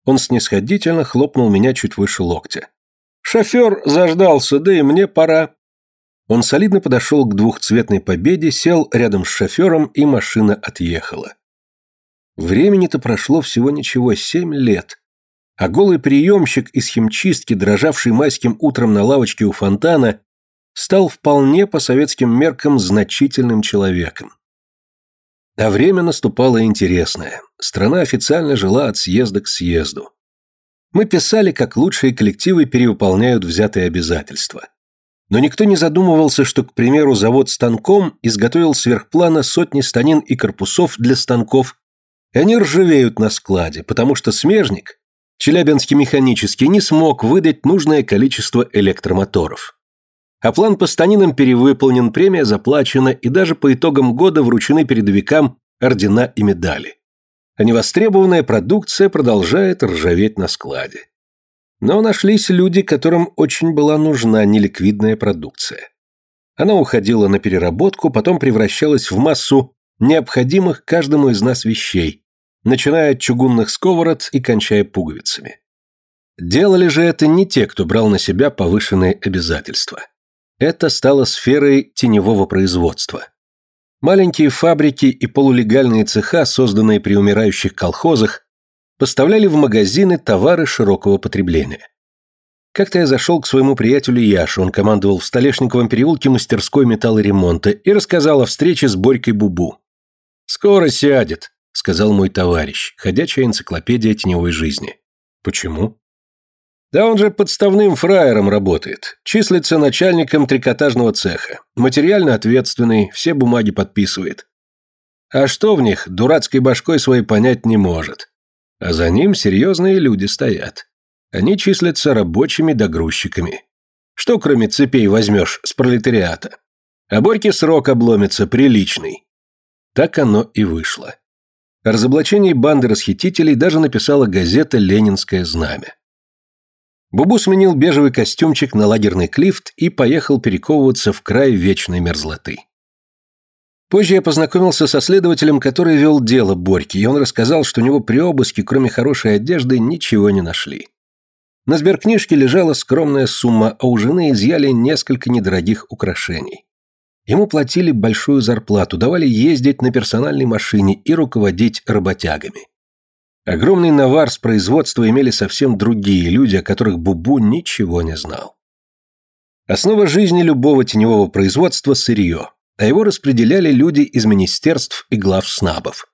Он снисходительно хлопнул меня чуть выше локтя. Шофер заждался, да и мне пора. Он солидно подошел к двухцветной победе, сел рядом с шофером, и машина отъехала. Времени-то прошло всего ничего, семь лет. А голый приемщик из химчистки, дрожавший майским утром на лавочке у фонтана, стал вполне по советским меркам значительным человеком. А время наступало интересное. Страна официально жила от съезда к съезду. Мы писали, как лучшие коллективы перевыполняют взятые обязательства. Но никто не задумывался, что, к примеру, завод станком изготовил сверхплана сотни станин и корпусов для станков и они ржавеют на складе, потому что смежник, Челябинский механический, не смог выдать нужное количество электромоторов. А план по станинам перевыполнен, премия заплачена, и даже по итогам года вручены передовикам ордена и медали. А невостребованная продукция продолжает ржаветь на складе. Но нашлись люди, которым очень была нужна неликвидная продукция. Она уходила на переработку, потом превращалась в массу необходимых каждому из нас вещей, начиная от чугунных сковород и кончая пуговицами. Делали же это не те, кто брал на себя повышенные обязательства. Это стало сферой теневого производства. Маленькие фабрики и полулегальные цеха, созданные при умирающих колхозах, поставляли в магазины товары широкого потребления. Как-то я зашел к своему приятелю Яше, он командовал в Столешниковом переулке мастерской металлоремонта и рассказал о встрече с Борькой Бубу. «Скоро сядет сказал мой товарищ, ходячая энциклопедия теневой жизни. Почему? Да он же подставным фраером работает. Числится начальником трикотажного цеха. Материально ответственный, все бумаги подписывает. А что в них, дурацкой башкой своей понять не может. А за ним серьезные люди стоят. Они числятся рабочими да грузчиками. Что кроме цепей возьмешь с пролетариата? А Борьке срок обломится приличный. Так оно и вышло. О разоблачении банды расхитителей даже написала газета «Ленинское знамя». Бубу сменил бежевый костюмчик на лагерный клифт и поехал перековываться в край вечной мерзлоты. Позже я познакомился со следователем, который вел дело Борьки, и он рассказал, что у него при обыске, кроме хорошей одежды, ничего не нашли. На сберкнижке лежала скромная сумма, а у жены изъяли несколько недорогих украшений. Ему платили большую зарплату, давали ездить на персональной машине и руководить работягами. Огромный навар с производства имели совсем другие люди, о которых Бубу ничего не знал. Основа жизни любого теневого производства – сырье, а его распределяли люди из министерств и глав снабов.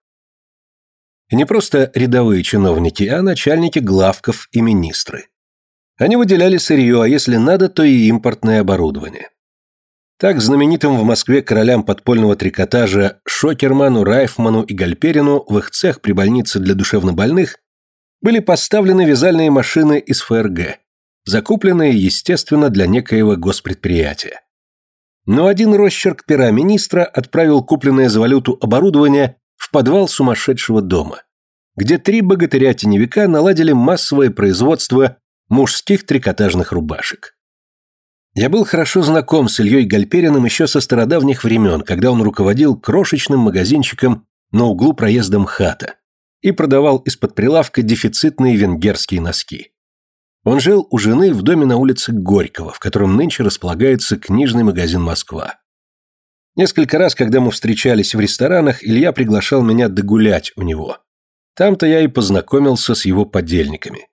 И не просто рядовые чиновники, а начальники главков и министры. Они выделяли сырье, а если надо, то и импортное оборудование. Так знаменитым в Москве королям подпольного трикотажа Шокерману, Райфману и Гальперину в их цех при больнице для душевнобольных были поставлены вязальные машины из ФРГ, закупленные, естественно, для некоего госпредприятия. Но один росчерк пера министра отправил купленное за валюту оборудование в подвал сумасшедшего дома, где три богатыря-теневика наладили массовое производство мужских трикотажных рубашек. Я был хорошо знаком с Ильей Гальпериным еще со стародавних времен, когда он руководил крошечным магазинчиком на углу проезда МХАТа и продавал из-под прилавка дефицитные венгерские носки. Он жил у жены в доме на улице Горького, в котором нынче располагается книжный магазин «Москва». Несколько раз, когда мы встречались в ресторанах, Илья приглашал меня догулять у него. Там-то я и познакомился с его подельниками.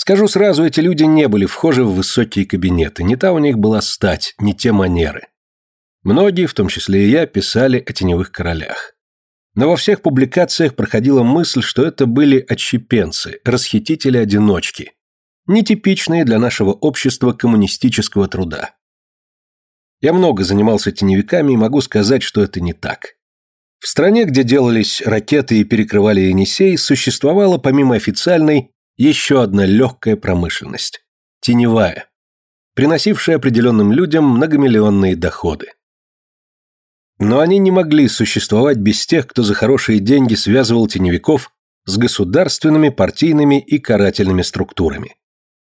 Скажу сразу, эти люди не были вхожи в высокие кабинеты, не та у них была стать, не те манеры. Многие, в том числе и я, писали о теневых королях. Но во всех публикациях проходила мысль, что это были отщепенцы, расхитители-одиночки, нетипичные для нашего общества коммунистического труда. Я много занимался теневиками и могу сказать, что это не так. В стране, где делались ракеты и перекрывали Енисей, существовало помимо официальной еще одна легкая промышленность. Теневая. Приносившая определенным людям многомиллионные доходы. Но они не могли существовать без тех, кто за хорошие деньги связывал теневиков с государственными, партийными и карательными структурами.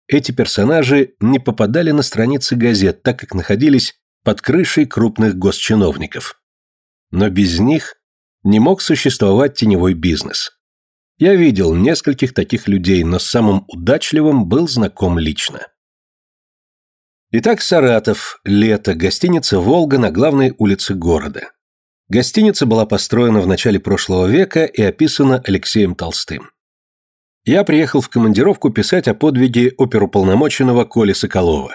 Эти персонажи не попадали на страницы газет, так как находились под крышей крупных госчиновников. Но без них не мог существовать теневой бизнес. Я видел нескольких таких людей, но самым удачливым был знаком лично. Итак, Саратов, лето, гостиница «Волга» на главной улице города. Гостиница была построена в начале прошлого века и описана Алексеем Толстым. Я приехал в командировку писать о подвиге оперуполномоченного Коли Соколова.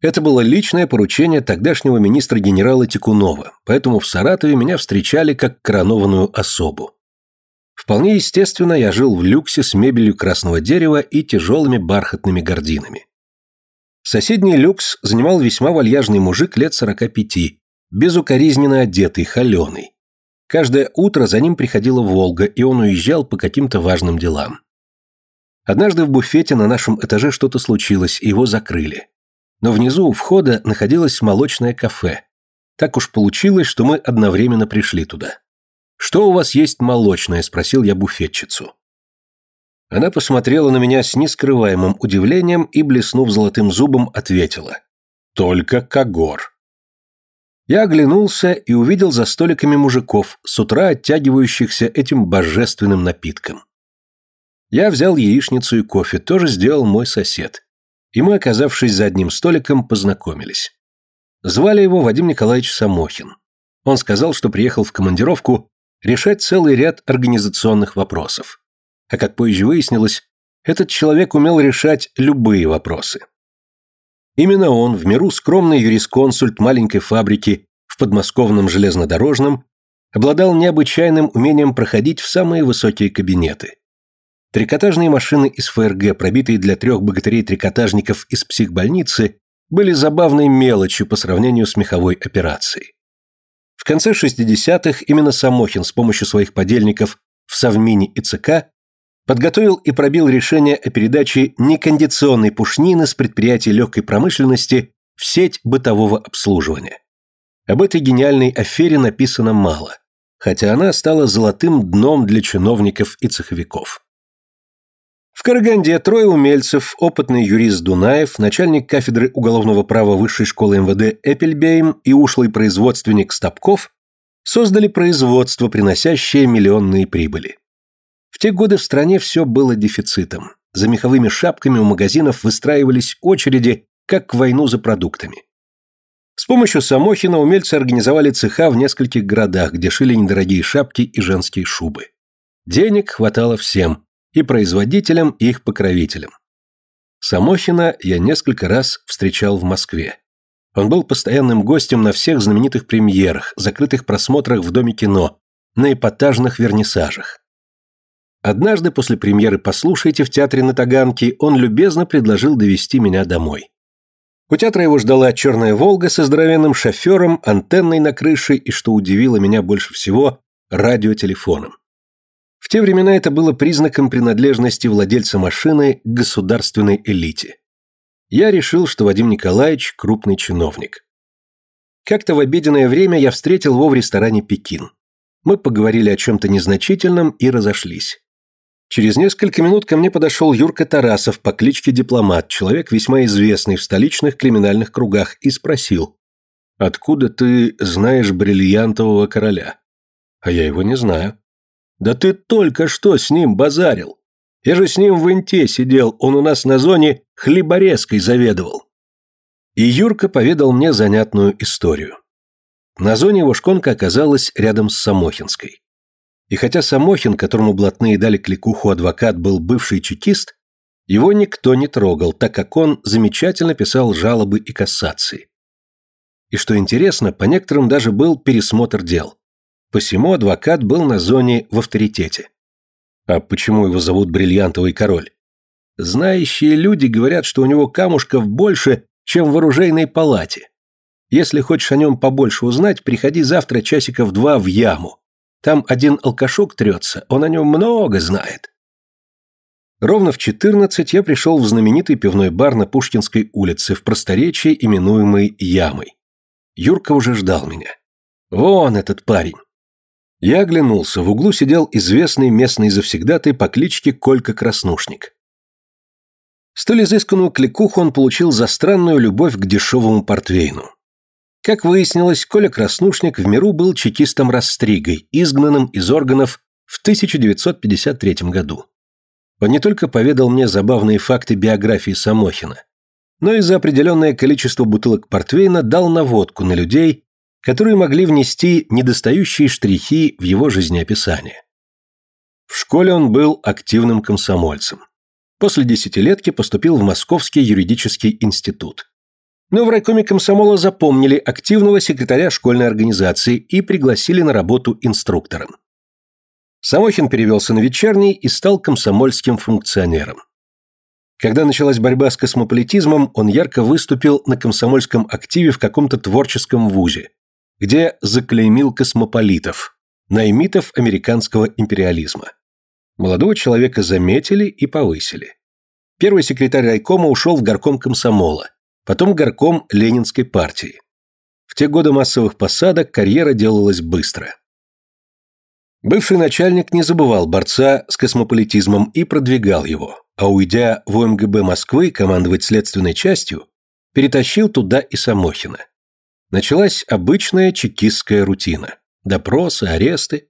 Это было личное поручение тогдашнего министра генерала Тикунова, поэтому в Саратове меня встречали как коронованную особу. Вполне естественно, я жил в люксе с мебелью красного дерева и тяжелыми бархатными гардинами. Соседний люкс занимал весьма вальяжный мужик лет сорока пяти, безукоризненно одетый, холеный. Каждое утро за ним приходила Волга, и он уезжал по каким-то важным делам. Однажды в буфете на нашем этаже что-то случилось, и его закрыли. Но внизу у входа находилось молочное кафе. Так уж получилось, что мы одновременно пришли туда. «Что у вас есть молочное?» – спросил я буфетчицу. Она посмотрела на меня с нескрываемым удивлением и, блеснув золотым зубом, ответила. «Только Кагор». Я оглянулся и увидел за столиками мужиков, с утра оттягивающихся этим божественным напитком. Я взял яичницу и кофе, тоже сделал мой сосед. И мы, оказавшись за одним столиком, познакомились. Звали его Вадим Николаевич Самохин. Он сказал, что приехал в командировку решать целый ряд организационных вопросов. А как позже выяснилось, этот человек умел решать любые вопросы. Именно он, в миру скромный юрисконсульт маленькой фабрики в подмосковном железнодорожном, обладал необычайным умением проходить в самые высокие кабинеты. Трикотажные машины из ФРГ, пробитые для трех богатырей-трикотажников из психбольницы, были забавной мелочью по сравнению с меховой операцией. Конце 60-х именно Самохин с помощью своих подельников в Совмине и ЦК подготовил и пробил решение о передаче некондиционной пушнины с предприятий легкой промышленности в сеть бытового обслуживания. Об этой гениальной афере написано мало, хотя она стала золотым дном для чиновников и цеховиков. В Караганде трое умельцев, опытный юрист Дунаев, начальник кафедры уголовного права Высшей школы МВД Эпельбейм и ушлый производственник Стопков создали производство, приносящее миллионные прибыли. В те годы в стране все было дефицитом. За меховыми шапками у магазинов выстраивались очереди, как к войну за продуктами. С помощью Самохина умельцы организовали цеха в нескольких городах, где шили недорогие шапки и женские шубы. Денег хватало всем, и производителям, и их покровителям. Самохина я несколько раз встречал в Москве. Он был постоянным гостем на всех знаменитых премьерах, закрытых просмотрах в Доме кино, на эпатажных вернисажах. Однажды после премьеры «Послушайте» в театре на Таганке он любезно предложил довести меня домой. У театра его ждала черная «Волга» со здоровенным шофером, антенной на крыше и, что удивило меня больше всего, радиотелефоном. В те времена это было признаком принадлежности владельца машины к государственной элите. Я решил, что Вадим Николаевич – крупный чиновник. Как-то в обеденное время я встретил его в ресторане «Пекин». Мы поговорили о чем-то незначительном и разошлись. Через несколько минут ко мне подошел Юрка Тарасов по кличке Дипломат, человек весьма известный в столичных криминальных кругах, и спросил, «Откуда ты знаешь бриллиантового короля?» «А я его не знаю». «Да ты только что с ним базарил. Я же с ним в Инте сидел, он у нас на зоне хлеборезкой заведовал». И Юрка поведал мне занятную историю. На зоне его шконка оказалась рядом с Самохинской. И хотя Самохин, которому блатные дали кликуху адвокат, был бывший чекист, его никто не трогал, так как он замечательно писал жалобы и кассации. И что интересно, по некоторым даже был пересмотр дел. Посему адвокат был на зоне в авторитете. А почему его зовут Бриллиантовый король? Знающие люди говорят, что у него камушков больше, чем в оружейной палате. Если хочешь о нем побольше узнать, приходи завтра часиков два в яму. Там один алкашок трется, он о нем много знает. Ровно в 14 я пришел в знаменитый пивной бар на Пушкинской улице, в просторечии, именуемый Ямой. Юрка уже ждал меня. Вон этот парень. Я оглянулся, в углу сидел известный местный завсегдатый по кличке Колька Краснушник. Столь изысканную кликуху он получил за странную любовь к дешевому портвейну. Как выяснилось, Коля Краснушник в миру был чекистом-растригой, изгнанным из органов в 1953 году. Он не только поведал мне забавные факты биографии Самохина, но и за определенное количество бутылок портвейна дал наводку на людей, которые могли внести недостающие штрихи в его жизнеописание. В школе он был активным комсомольцем. После десятилетки поступил в Московский юридический институт. Но в райкоме комсомола запомнили активного секретаря школьной организации и пригласили на работу инструктором. Самохин перевелся на вечерний и стал комсомольским функционером. Когда началась борьба с космополитизмом, он ярко выступил на комсомольском активе в каком-то творческом вузе, где заклеймил космополитов, наймитов американского империализма. Молодого человека заметили и повысили. Первый секретарь райкома ушел в горком комсомола, потом горком Ленинской партии. В те годы массовых посадок карьера делалась быстро. Бывший начальник не забывал борца с космополитизмом и продвигал его, а уйдя в ОМГБ Москвы командовать следственной частью, перетащил туда и Самохина. Началась обычная чекистская рутина. Допросы, аресты.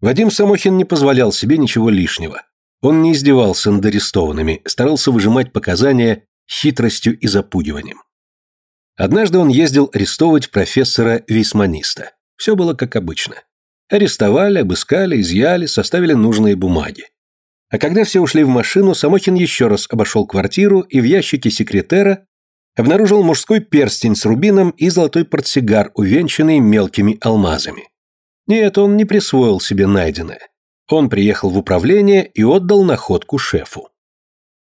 Вадим Самохин не позволял себе ничего лишнего. Он не издевался над арестованными, старался выжимать показания хитростью и запугиванием. Однажды он ездил арестовывать профессора-вейсманиста. Все было как обычно. Арестовали, обыскали, изъяли, составили нужные бумаги. А когда все ушли в машину, Самохин еще раз обошел квартиру и в ящике секретера обнаружил мужской перстень с рубином и золотой портсигар, увенчанный мелкими алмазами. Нет, он не присвоил себе найденное. Он приехал в управление и отдал находку шефу.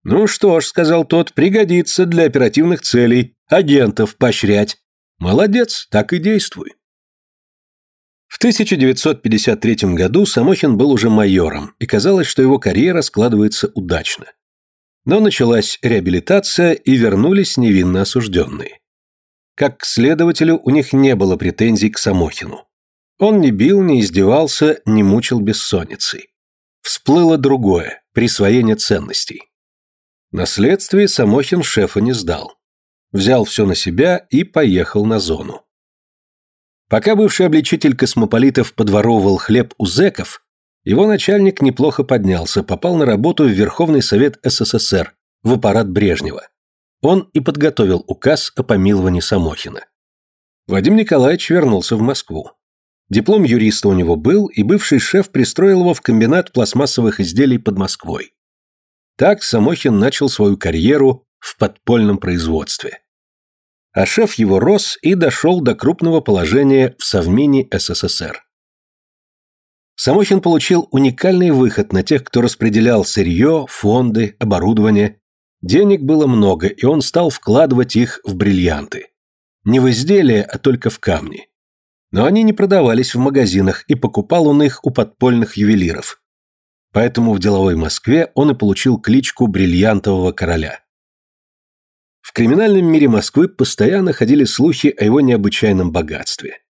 «Ну что ж», — сказал тот, — «пригодится для оперативных целей, агентов поощрять». «Молодец, так и действуй». В 1953 году Самохин был уже майором, и казалось, что его карьера складывается удачно. Но началась реабилитация, и вернулись невинно осужденные. Как к следователю у них не было претензий к Самохину. Он не бил, не издевался, не мучил бессонницей. Всплыло другое – присвоение ценностей. На следствии Самохин шефа не сдал. Взял все на себя и поехал на зону. Пока бывший обличитель космополитов подворовывал хлеб у зэков, его начальник неплохо поднялся, попал на работу в Верховный Совет СССР, в аппарат Брежнева. Он и подготовил указ о помиловании Самохина. Вадим Николаевич вернулся в Москву. Диплом юриста у него был, и бывший шеф пристроил его в комбинат пластмассовых изделий под Москвой. Так Самохин начал свою карьеру в подпольном производстве. А шеф его рос и дошел до крупного положения в Совмине СССР. Самохин получил уникальный выход на тех, кто распределял сырье, фонды, оборудование. Денег было много, и он стал вкладывать их в бриллианты. Не в изделия, а только в камни. Но они не продавались в магазинах, и покупал он их у подпольных ювелиров. Поэтому в деловой Москве он и получил кличку «Бриллиантового короля». В криминальном мире Москвы постоянно ходили слухи о его необычайном богатстве.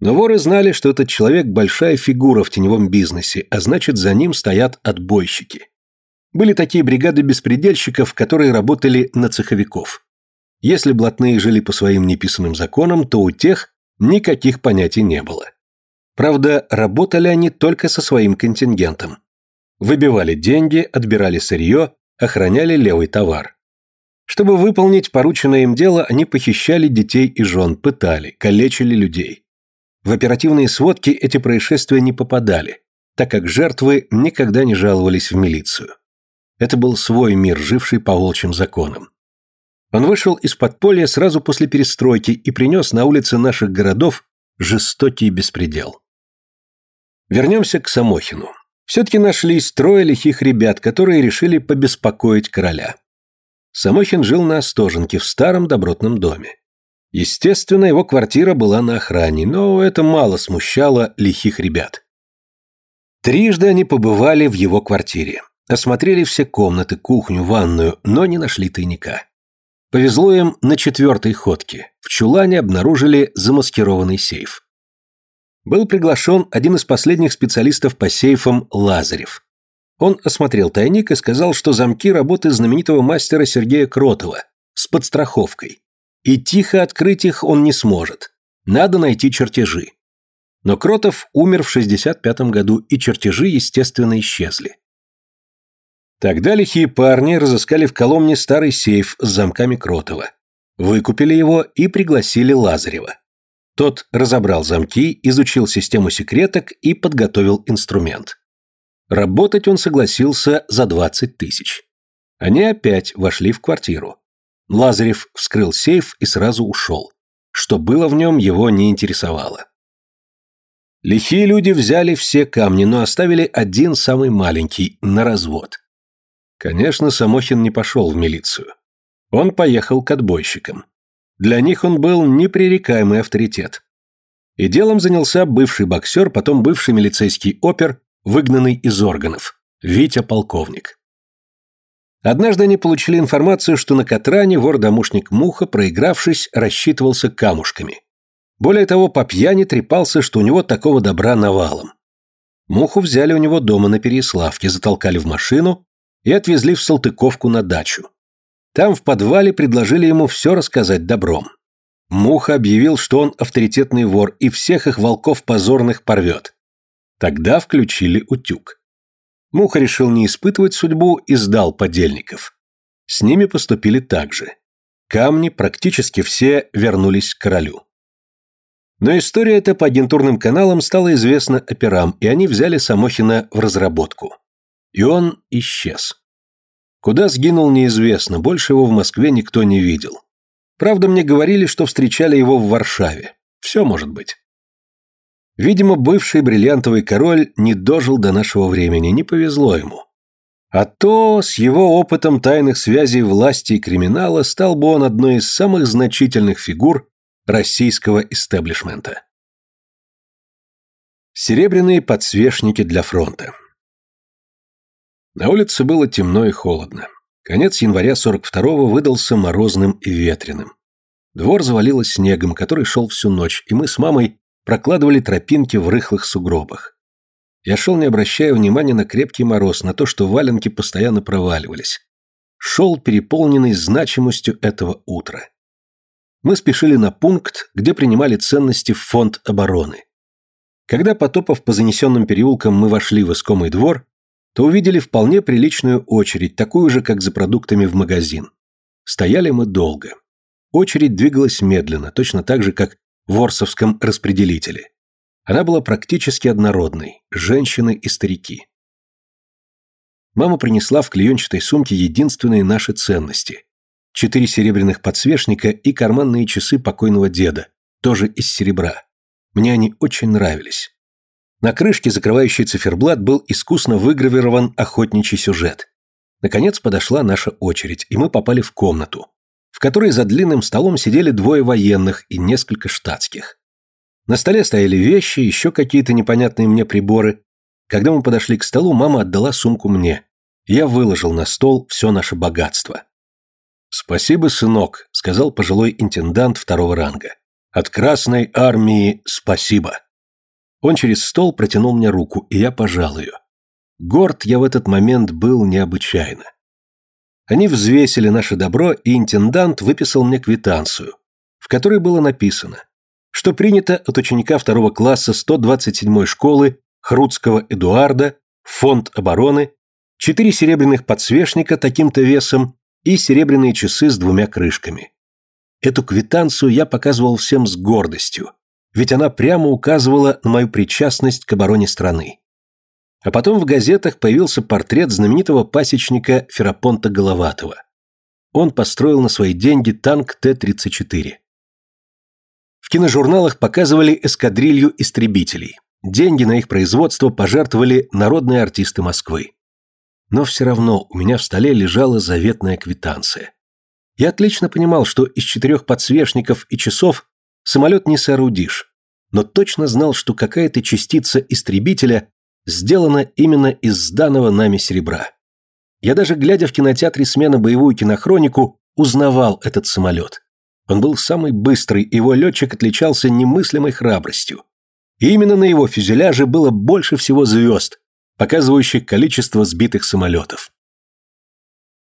Но воры знали, что этот человек большая фигура в теневом бизнесе, а значит, за ним стоят отбойщики. Были такие бригады беспредельщиков, которые работали на цеховиков. Если блатные жили по своим неписанным законам, то у тех никаких понятий не было. Правда, работали они только со своим контингентом. Выбивали деньги, отбирали сырье, охраняли левый товар. Чтобы выполнить порученное им дело, они похищали детей и жен, пытали, калечили людей. В оперативные сводки эти происшествия не попадали, так как жертвы никогда не жаловались в милицию. Это был свой мир, живший по волчьим законам. Он вышел из подполья сразу после перестройки и принес на улицы наших городов жестокий беспредел. Вернемся к Самохину. Все-таки нашлись трое лихих ребят, которые решили побеспокоить короля. Самохин жил на Остоженке в старом добротном доме. Естественно, его квартира была на охране, но это мало смущало лихих ребят. Трижды они побывали в его квартире. Осмотрели все комнаты, кухню, ванную, но не нашли тайника. Повезло им на четвертой ходке. В чулане обнаружили замаскированный сейф. был приглашен один из последних специалистов по сейфам Лазарев. Он осмотрел тайник и сказал, что замки работы знаменитого мастера Сергея Кротова с подстраховкой. И тихо открыть их он не сможет. Надо найти чертежи. Но Кротов умер в 65 году, и чертежи, естественно, исчезли. Тогда лихие парни разыскали в Коломне старый сейф с замками Кротова, выкупили его и пригласили Лазарева. Тот разобрал замки, изучил систему секреток и подготовил инструмент. Работать он согласился за 20 тысяч. Они опять вошли в квартиру. Лазарев вскрыл сейф и сразу ушел. Что было в нем, его не интересовало. Лихие люди взяли все камни, но оставили один самый маленький, на развод. Конечно, Самохин не пошел в милицию. Он поехал к отбойщикам. Для них он был непререкаемый авторитет. И делом занялся бывший боксер, потом бывший милицейский опер, выгнанный из органов, Витя Полковник. Однажды они получили информацию, что на Катране вор-домушник Муха, проигравшись, рассчитывался камушками. Более того, по пьяни трепался, что у него такого добра навалом. Муху взяли у него дома на Переяславке, затолкали в машину и отвезли в Салтыковку на дачу. Там в подвале предложили ему все рассказать добром. Муха объявил, что он авторитетный вор и всех их волков позорных порвет. Тогда включили утюг. Муха решил не испытывать судьбу и сдал подельников. С ними поступили так же. Камни практически все вернулись к королю. Но история эта по агентурным каналам стала известна операм, и они взяли Самохина в разработку. И он исчез. Куда сгинул, неизвестно, больше его в Москве никто не видел. Правда, мне говорили, что встречали его в Варшаве. Все может быть. Видимо, бывший бриллиантовый король не дожил до нашего времени, не повезло ему. А то с его опытом тайных связей власти и криминала стал бы он одной из самых значительных фигур российского истеблишмента. Серебряные подсвечники для фронта. На улице было темно и холодно. Конец января 42-го выдался морозным и ветреным. Двор завалило снегом, который шел всю ночь, и мы с мамой прокладывали тропинки в рыхлых сугробах. Я шел, не обращая внимания на крепкий мороз, на то, что валенки постоянно проваливались. Шел, переполненный значимостью этого утра. Мы спешили на пункт, где принимали ценности в фонд обороны. Когда, потопав по занесенным переулкам, мы вошли в искомый двор, то увидели вполне приличную очередь, такую же, как за продуктами в магазин. Стояли мы долго. Очередь двигалась медленно, точно так же, как Ворсовском распределителе. Она была практически однородной – женщины и старики. Мама принесла в клеенчатой сумке единственные наши ценности. Четыре серебряных подсвечника и карманные часы покойного деда, тоже из серебра. Мне они очень нравились. На крышке, закрывающей циферблат, был искусно выгравирован охотничий сюжет. Наконец подошла наша очередь, и мы попали в комнату, в которой за длинным столом сидели двое военных и несколько штатских. На столе стояли вещи, еще какие-то непонятные мне приборы. Когда мы подошли к столу, мама отдала сумку мне. Я выложил на стол все наше богатство. «Спасибо, сынок», — сказал пожилой интендант второго ранга. «От Красной Армии спасибо». Он через стол протянул мне руку, и я пожал ее. Горд я в этот момент был необычайно. Они взвесили наше добро, и интендант выписал мне квитанцию, в которой было написано, что принято от ученика второго класса 127-й школы Хруцкого Эдуарда, фонд обороны, четыре серебряных подсвечника таким-то весом и серебряные часы с двумя крышками. Эту квитанцию я показывал всем с гордостью, ведь она прямо указывала на мою причастность к обороне страны. А потом в газетах появился портрет знаменитого пасечника Ферапонта Головатого. Он построил на свои деньги танк Т-34. В киножурналах показывали эскадрилью истребителей. Деньги на их производство пожертвовали народные артисты Москвы. Но все равно у меня в столе лежала заветная квитанция. Я отлично понимал, что из четырех подсвечников и часов Самолет не соорудишь, но точно знал, что какая-то частица истребителя сделана именно из сданного нами серебра. Я даже, глядя в кинотеатре смена боевую кинохронику, узнавал этот самолет. Он был самый быстрый, его летчик отличался немыслимой храбростью. И именно на его фюзеляже было больше всего звезд, показывающих количество сбитых самолетов.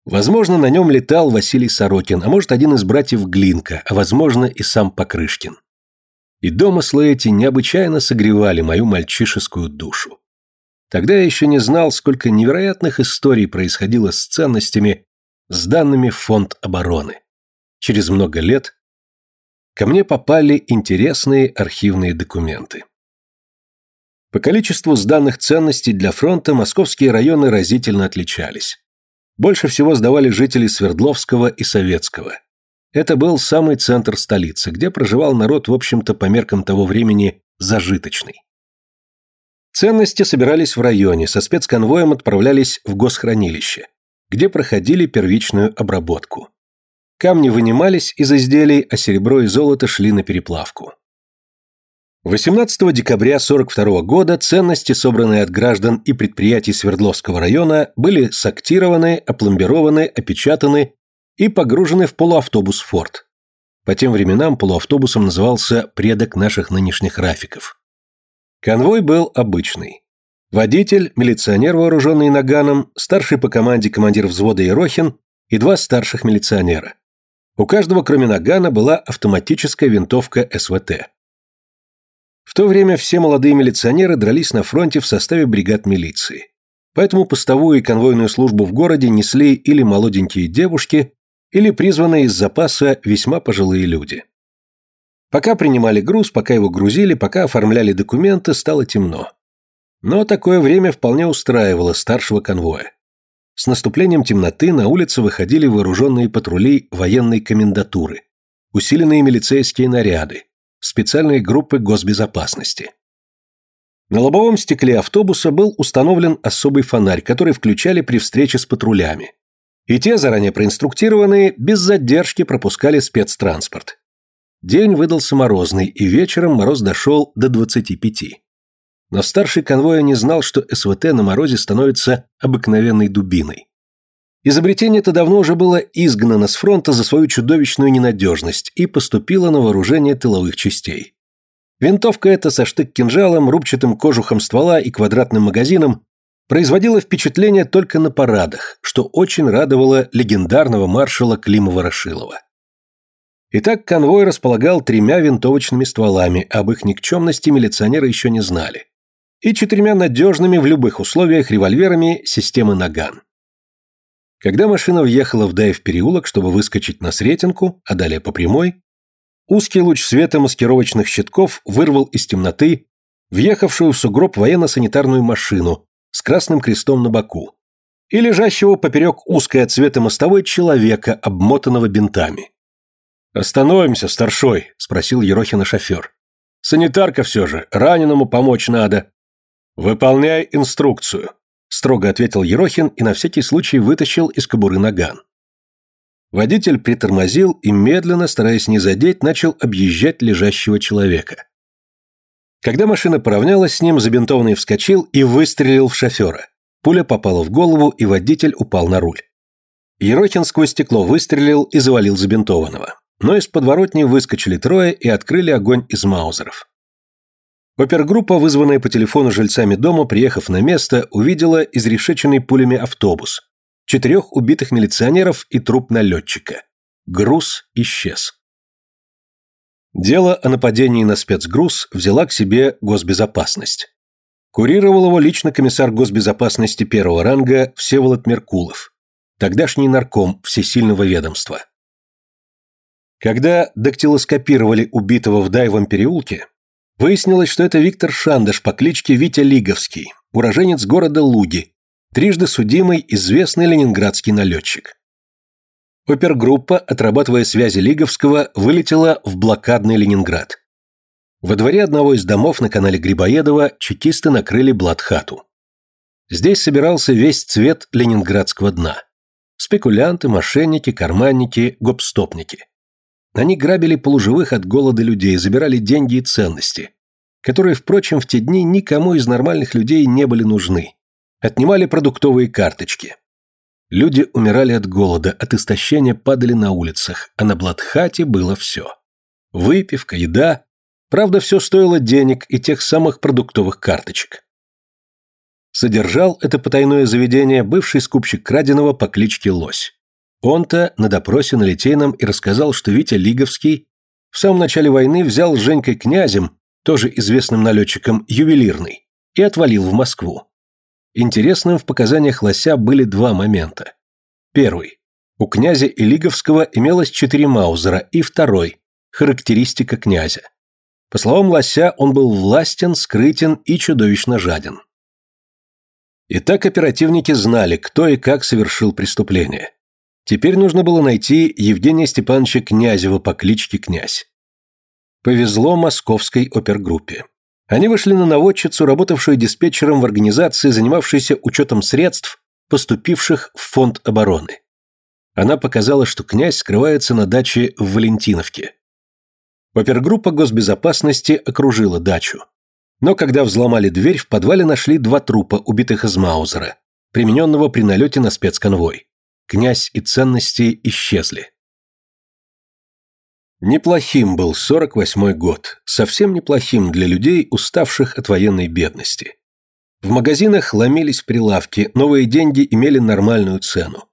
Возможно, на нем летал Василий Сорокин, а может, один из братьев Глинка, а возможно, и сам Покрышкин. И домыслы эти необычайно согревали мою мальчишескую душу. Тогда я еще не знал, сколько невероятных историй происходило с ценностями, сданными в фонд обороны. Через много лет ко мне попали интересные архивные документы. По количеству сданных ценностей для фронта московские районы разительно отличались. Больше всего сдавали жители Свердловского и Советского. Это был самый центр столицы, где проживал народ, в общем-то, по меркам того времени, зажиточный. Ценности собирались в районе, со спецконвоем отправлялись в госхранилище, где проходили первичную обработку. Камни вынимались из изделий, а серебро и золото шли на переплавку. 18 декабря 1942 года ценности, собранные от граждан и предприятий Свердловского района, были сактированы, опломбированы, опечатаны и погружены в полуавтобус «Форд». По тем временам полуавтобусом назывался предок наших нынешних рафиков. Конвой был обычный. Водитель, милиционер, вооруженный наганом, старший по команде командир взвода Ерохин и два старших милиционера. У каждого, кроме нагана, была автоматическая винтовка СВТ. В то время все молодые милиционеры дрались на фронте в составе бригад милиции. Поэтому постовую и конвойную службу в городе несли или молоденькие девушки, или призванные из запаса весьма пожилые люди. Пока принимали груз, пока его грузили, пока оформляли документы, стало темно. Но такое время вполне устраивало старшего конвоя. С наступлением темноты на улицы выходили вооруженные патрули военной комендатуры, усиленные милицейские наряды, специальные группы госбезопасности. На лобовом стекле автобуса был установлен особый фонарь, который включали при встрече с патрулями. И те, заранее проинструктированные, без задержки пропускали спецтранспорт. День выдался морозный, и вечером мороз дошел до 25. Но старший конвоя не знал, что СВТ на морозе становится обыкновенной дубиной. Изобретение это давно уже было изгнано с фронта за свою чудовищную ненадежность и поступило на вооружение тыловых частей. Винтовка эта со штык-кинжалом, рубчатым кожухом ствола и квадратным магазином производила впечатление только на парадах, что очень радовало легендарного маршала Климова-Рашилова. Итак, конвой располагал тремя винтовочными стволами, об их никчемности милиционеры еще не знали, и четырьмя надежными в любых условиях револьверами системы «Наган». Когда машина въехала в Даев переулок, чтобы выскочить на Сретенку, а далее по прямой, узкий луч света маскировочных щитков вырвал из темноты въехавшую в сугроб военно-санитарную машину с красным крестом на боку и лежащего поперек узкой от цвета мостовой человека, обмотанного бинтами. «Остановимся, старшой», — спросил Ерохина шофер. «Санитарка все же, раненому помочь надо». «Выполняй инструкцию», строго ответил Ерохин и на всякий случай вытащил из кобуры наган. Водитель притормозил и медленно, стараясь не задеть, начал объезжать лежащего человека. Когда машина поравнялась с ним, забинтованный вскочил и выстрелил в шофера. Пуля попала в голову, и водитель упал на руль. Ерохин сквозь стекло выстрелил и завалил забинтованного. Но из подворотни выскочили трое и открыли огонь из маузеров. Опергруппа, вызванная по телефону жильцами дома, приехав на место, увидела изрешеченный пулями автобус, четырех убитых милиционеров и труп налетчика. Груз исчез. Дело о нападении на спецгруз взяла к себе госбезопасность. Курировал его лично комиссар госбезопасности первого ранга Всеволод Меркулов, тогдашний нарком всесильного ведомства. Когда дактилоскопировали убитого в Дайвом переулке, Выяснилось, что это Виктор Шандаш по кличке Витя Лиговский, уроженец города Луги, трижды судимый известный ленинградский налетчик. Опергруппа, отрабатывая связи Лиговского, вылетела в блокадный Ленинград. Во дворе одного из домов на канале Грибоедова чекисты накрыли блатхату. Здесь собирался весь цвет ленинградского дна. Спекулянты, мошенники, карманники, гопстопники. Они грабили полуживых от голода людей, забирали деньги и ценности, которые, впрочем, в те дни никому из нормальных людей не были нужны. Отнимали продуктовые карточки. Люди умирали от голода, от истощения падали на улицах, а на Бладхате было все. Выпивка, еда, Правда, все стоило денег и тех самых продуктовых карточек. Содержал это потайное заведение бывший скупщик краденого по кличке Лось. Он-то на допросе на Литейном и рассказал, что Витя Лиговский в самом начале войны взял с Женькой князем, тоже известным налетчиком, ювелирный, и отвалил в Москву. Интересным в показаниях Лося были два момента. Первый. У князя Илиговского имелось четыре маузера, и второй – характеристика князя. По словам Лося, он был властен, скрытен и чудовищно жаден. Итак, оперативники знали, кто и как совершил преступление. Теперь нужно было найти Евгения Степановича Князева по кличке Князь. Повезло московской опергруппе. Они вышли на наводчицу, работавшую диспетчером в организации, занимавшейся учетом средств, поступивших в фонд обороны. Она показала, что князь скрывается на даче в Валентиновке. Опергруппа госбезопасности окружила дачу. Но когда взломали дверь, в подвале нашли два трупа, убитых из Маузера, примененного при налете на спецконвой князь и ценности исчезли. Неплохим был 48-й год, совсем неплохим для людей, уставших от военной бедности. В магазинах ломились прилавки, новые деньги имели нормальную цену.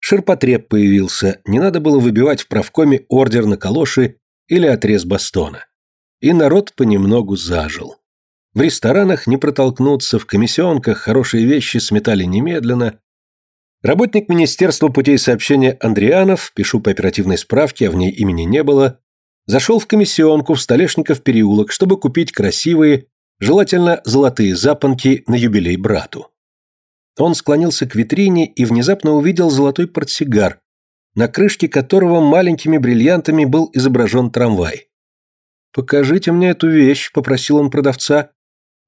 Ширпотреб появился, не надо было выбивать в правкоме ордер на калоши или отрез бастона. И народ понемногу зажил. В ресторанах не протолкнуться, в комиссионках хорошие вещи сметали немедленно, Работник Министерства путей сообщения Андрианов, пишу по оперативной справке, а в ней имени не было, зашел в комиссионку в Столешников переулок, чтобы купить красивые, желательно золотые запонки на юбилей брату. Он склонился к витрине и внезапно увидел золотой портсигар, на крышке которого маленькими бриллиантами был изображен трамвай. «Покажите мне эту вещь», — попросил он продавца.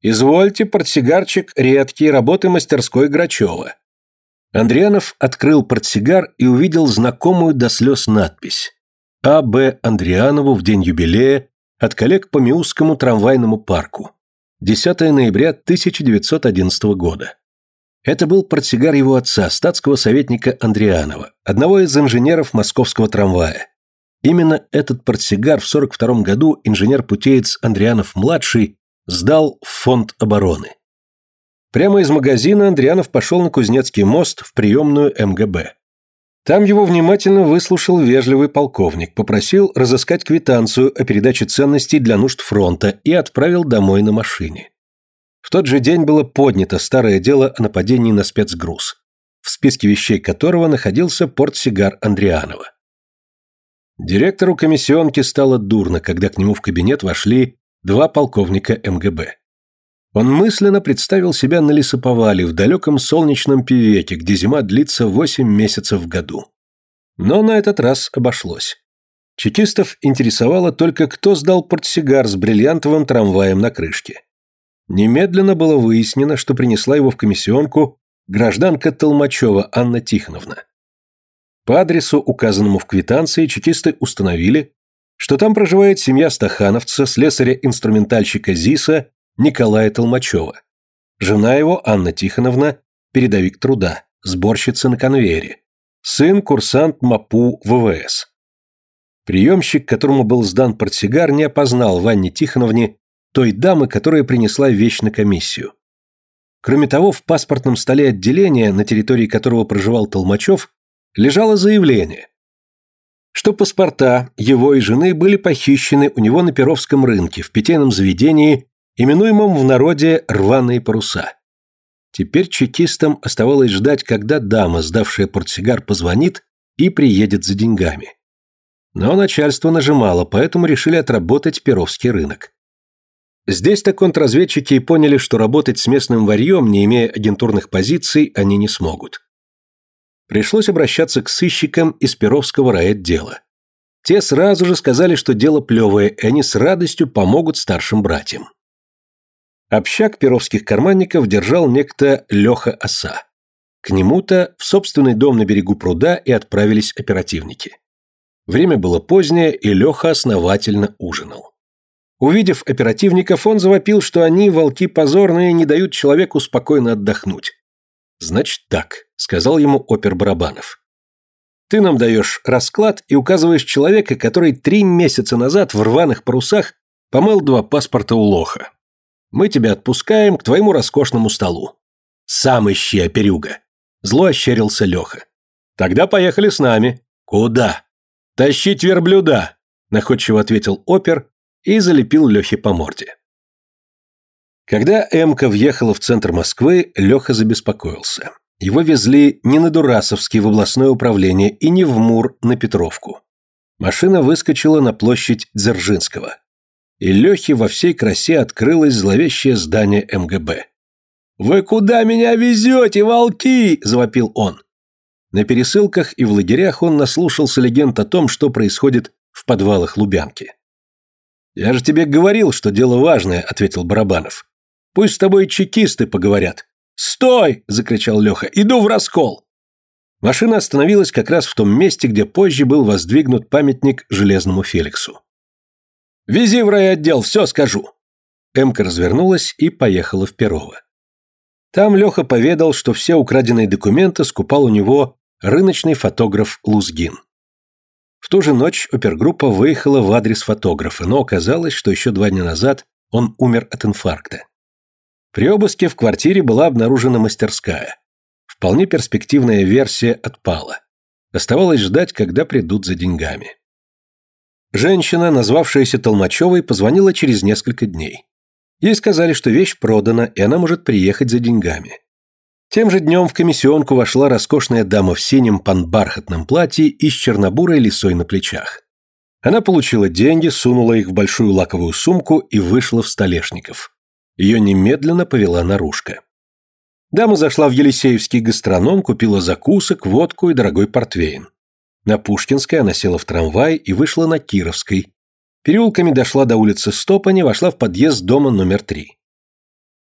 «Извольте, портсигарчик редкий, работы мастерской Грачева». Андрианов открыл портсигар и увидел знакомую до слез надпись «А. Б. Андрианову в день юбилея от коллег по Миусскому трамвайному парку. 10 ноября 1911 года». Это был портсигар его отца, статского советника Андрианова, одного из инженеров московского трамвая. Именно этот портсигар в 42 году инженер-путеец Андрианов-младший сдал в фонд обороны. Прямо из магазина Андрианов пошел на Кузнецкий мост в приемную МГБ. Там его внимательно выслушал вежливый полковник, попросил разыскать квитанцию о передаче ценностей для нужд фронта и отправил домой на машине. В тот же день было поднято старое дело о нападении на спецгруз, в списке вещей которого находился портсигар Андрианова. Директору комиссионки стало дурно, когда к нему в кабинет вошли два полковника МГБ. Он мысленно представил себя на лесоповале в далеком солнечном пивете, где зима длится восемь месяцев в году. Но на этот раз обошлось. Чекистов интересовало только, кто сдал портсигар с бриллиантовым трамваем на крышке. Немедленно было выяснено, что принесла его в комиссионку гражданка Толмачева Анна Тихоновна. По адресу, указанному в квитанции, чекисты установили, что там проживает семья стахановца, слесаря-инструментальщика ЗИСа Николая Толмачева. Жена его, Анна Тихоновна, передовик труда, сборщица на конвейере. Сын курсант МАПУ ВВС. Приемщик, которому был сдан портсигар, не опознал в Анне Тихоновне той дамы, которая принесла вещь на комиссию. Кроме того, в паспортном столе отделения, на территории которого проживал Толмачев, лежало заявление, что паспорта его и жены были похищены у него на Перовском рынке в питейном заведении именуемом в народе «рваные паруса». Теперь чекистам оставалось ждать, когда дама, сдавшая портсигар, позвонит и приедет за деньгами. Но начальство нажимало, поэтому решили отработать Перовский рынок. Здесь-то контрразведчики и поняли, что работать с местным варьем, не имея агентурных позиций, они не смогут. Пришлось обращаться к сыщикам из Перовского райотдела. Те сразу же сказали, что дело плевое, и они с радостью помогут старшим братьям. Общак перовских карманников держал некто Леха Оса. К нему-то в собственный дом на берегу пруда и отправились оперативники. Время было позднее, и Леха основательно ужинал. Увидев оперативников, он завопил, что они, волки позорные, не дают человеку спокойно отдохнуть. «Значит так», — сказал ему опер Барабанов. «Ты нам даешь расклад и указываешь человека, который три месяца назад в рваных парусах Помыл два паспорта у лоха. Мы тебя отпускаем к твоему роскошному столу. Сам ищи, оперюга. Зло ощерился Леха. Тогда поехали с нами. Куда? Тащить верблюда, находчиво ответил опер и залепил Лехе по морде. Когда Эмка въехала в центр Москвы, Леха забеспокоился. Его везли не на Дурасовский в областное управление и не в Мур на Петровку. Машина выскочила на площадь Дзержинского. И Лехе во всей красе открылось зловещее здание МГБ. «Вы куда меня везете, волки?» – завопил он. На пересылках и в лагерях он наслушался легенд о том, что происходит в подвалах Лубянки. «Я же тебе говорил, что дело важное», – ответил Барабанов. «Пусть с тобой чекисты поговорят». «Стой!» – закричал Леха. «Иду в раскол!» Машина остановилась как раз в том месте, где позже был воздвигнут памятник Железному Феликсу. «Вези в райотдел, все скажу!» Эмка развернулась и поехала в Перово. Там Леха поведал, что все украденные документы скупал у него рыночный фотограф Лузгин. В ту же ночь опергруппа выехала в адрес фотографа, но оказалось, что еще два дня назад он умер от инфаркта. При обыске в квартире была обнаружена мастерская. Вполне перспективная версия отпала. Оставалось ждать, когда придут за деньгами. Женщина, назвавшаяся Толмачевой, позвонила через несколько дней. Ей сказали, что вещь продана, и она может приехать за деньгами. Тем же днем в комиссионку вошла роскошная дама в синем панбархатном платье и с чернобурой лисой на плечах. Она получила деньги, сунула их в большую лаковую сумку и вышла в Столешников. Ее немедленно повела наружка. Дама зашла в Елисеевский гастроном, купила закусок, водку и дорогой портвейн. На Пушкинской она села в трамвай и вышла на Кировской, Переулками дошла до улицы Стопани, вошла в подъезд дома номер три.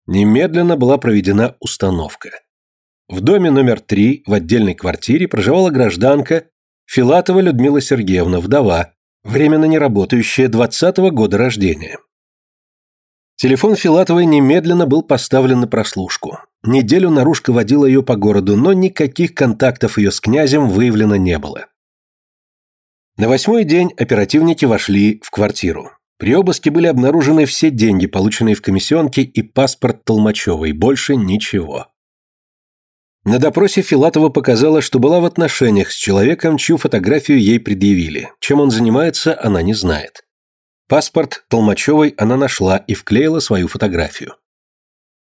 Немедленно была проведена установка. В доме номер три, в отдельной квартире, проживала гражданка Филатова Людмила Сергеевна, вдова, временно не работающая, 20-го года рождения. Телефон Филатовой немедленно был поставлен на прослушку. Неделю наружка водила ее по городу, но никаких контактов ее с князем выявлено не было. На восьмой день оперативники вошли в квартиру. При обыске были обнаружены все деньги, полученные в комиссионке, и паспорт Толмачевой, больше ничего. На допросе Филатова показала, что была в отношениях с человеком, чью фотографию ей предъявили. Чем он занимается, она не знает. Паспорт Толмачевой она нашла и вклеила свою фотографию.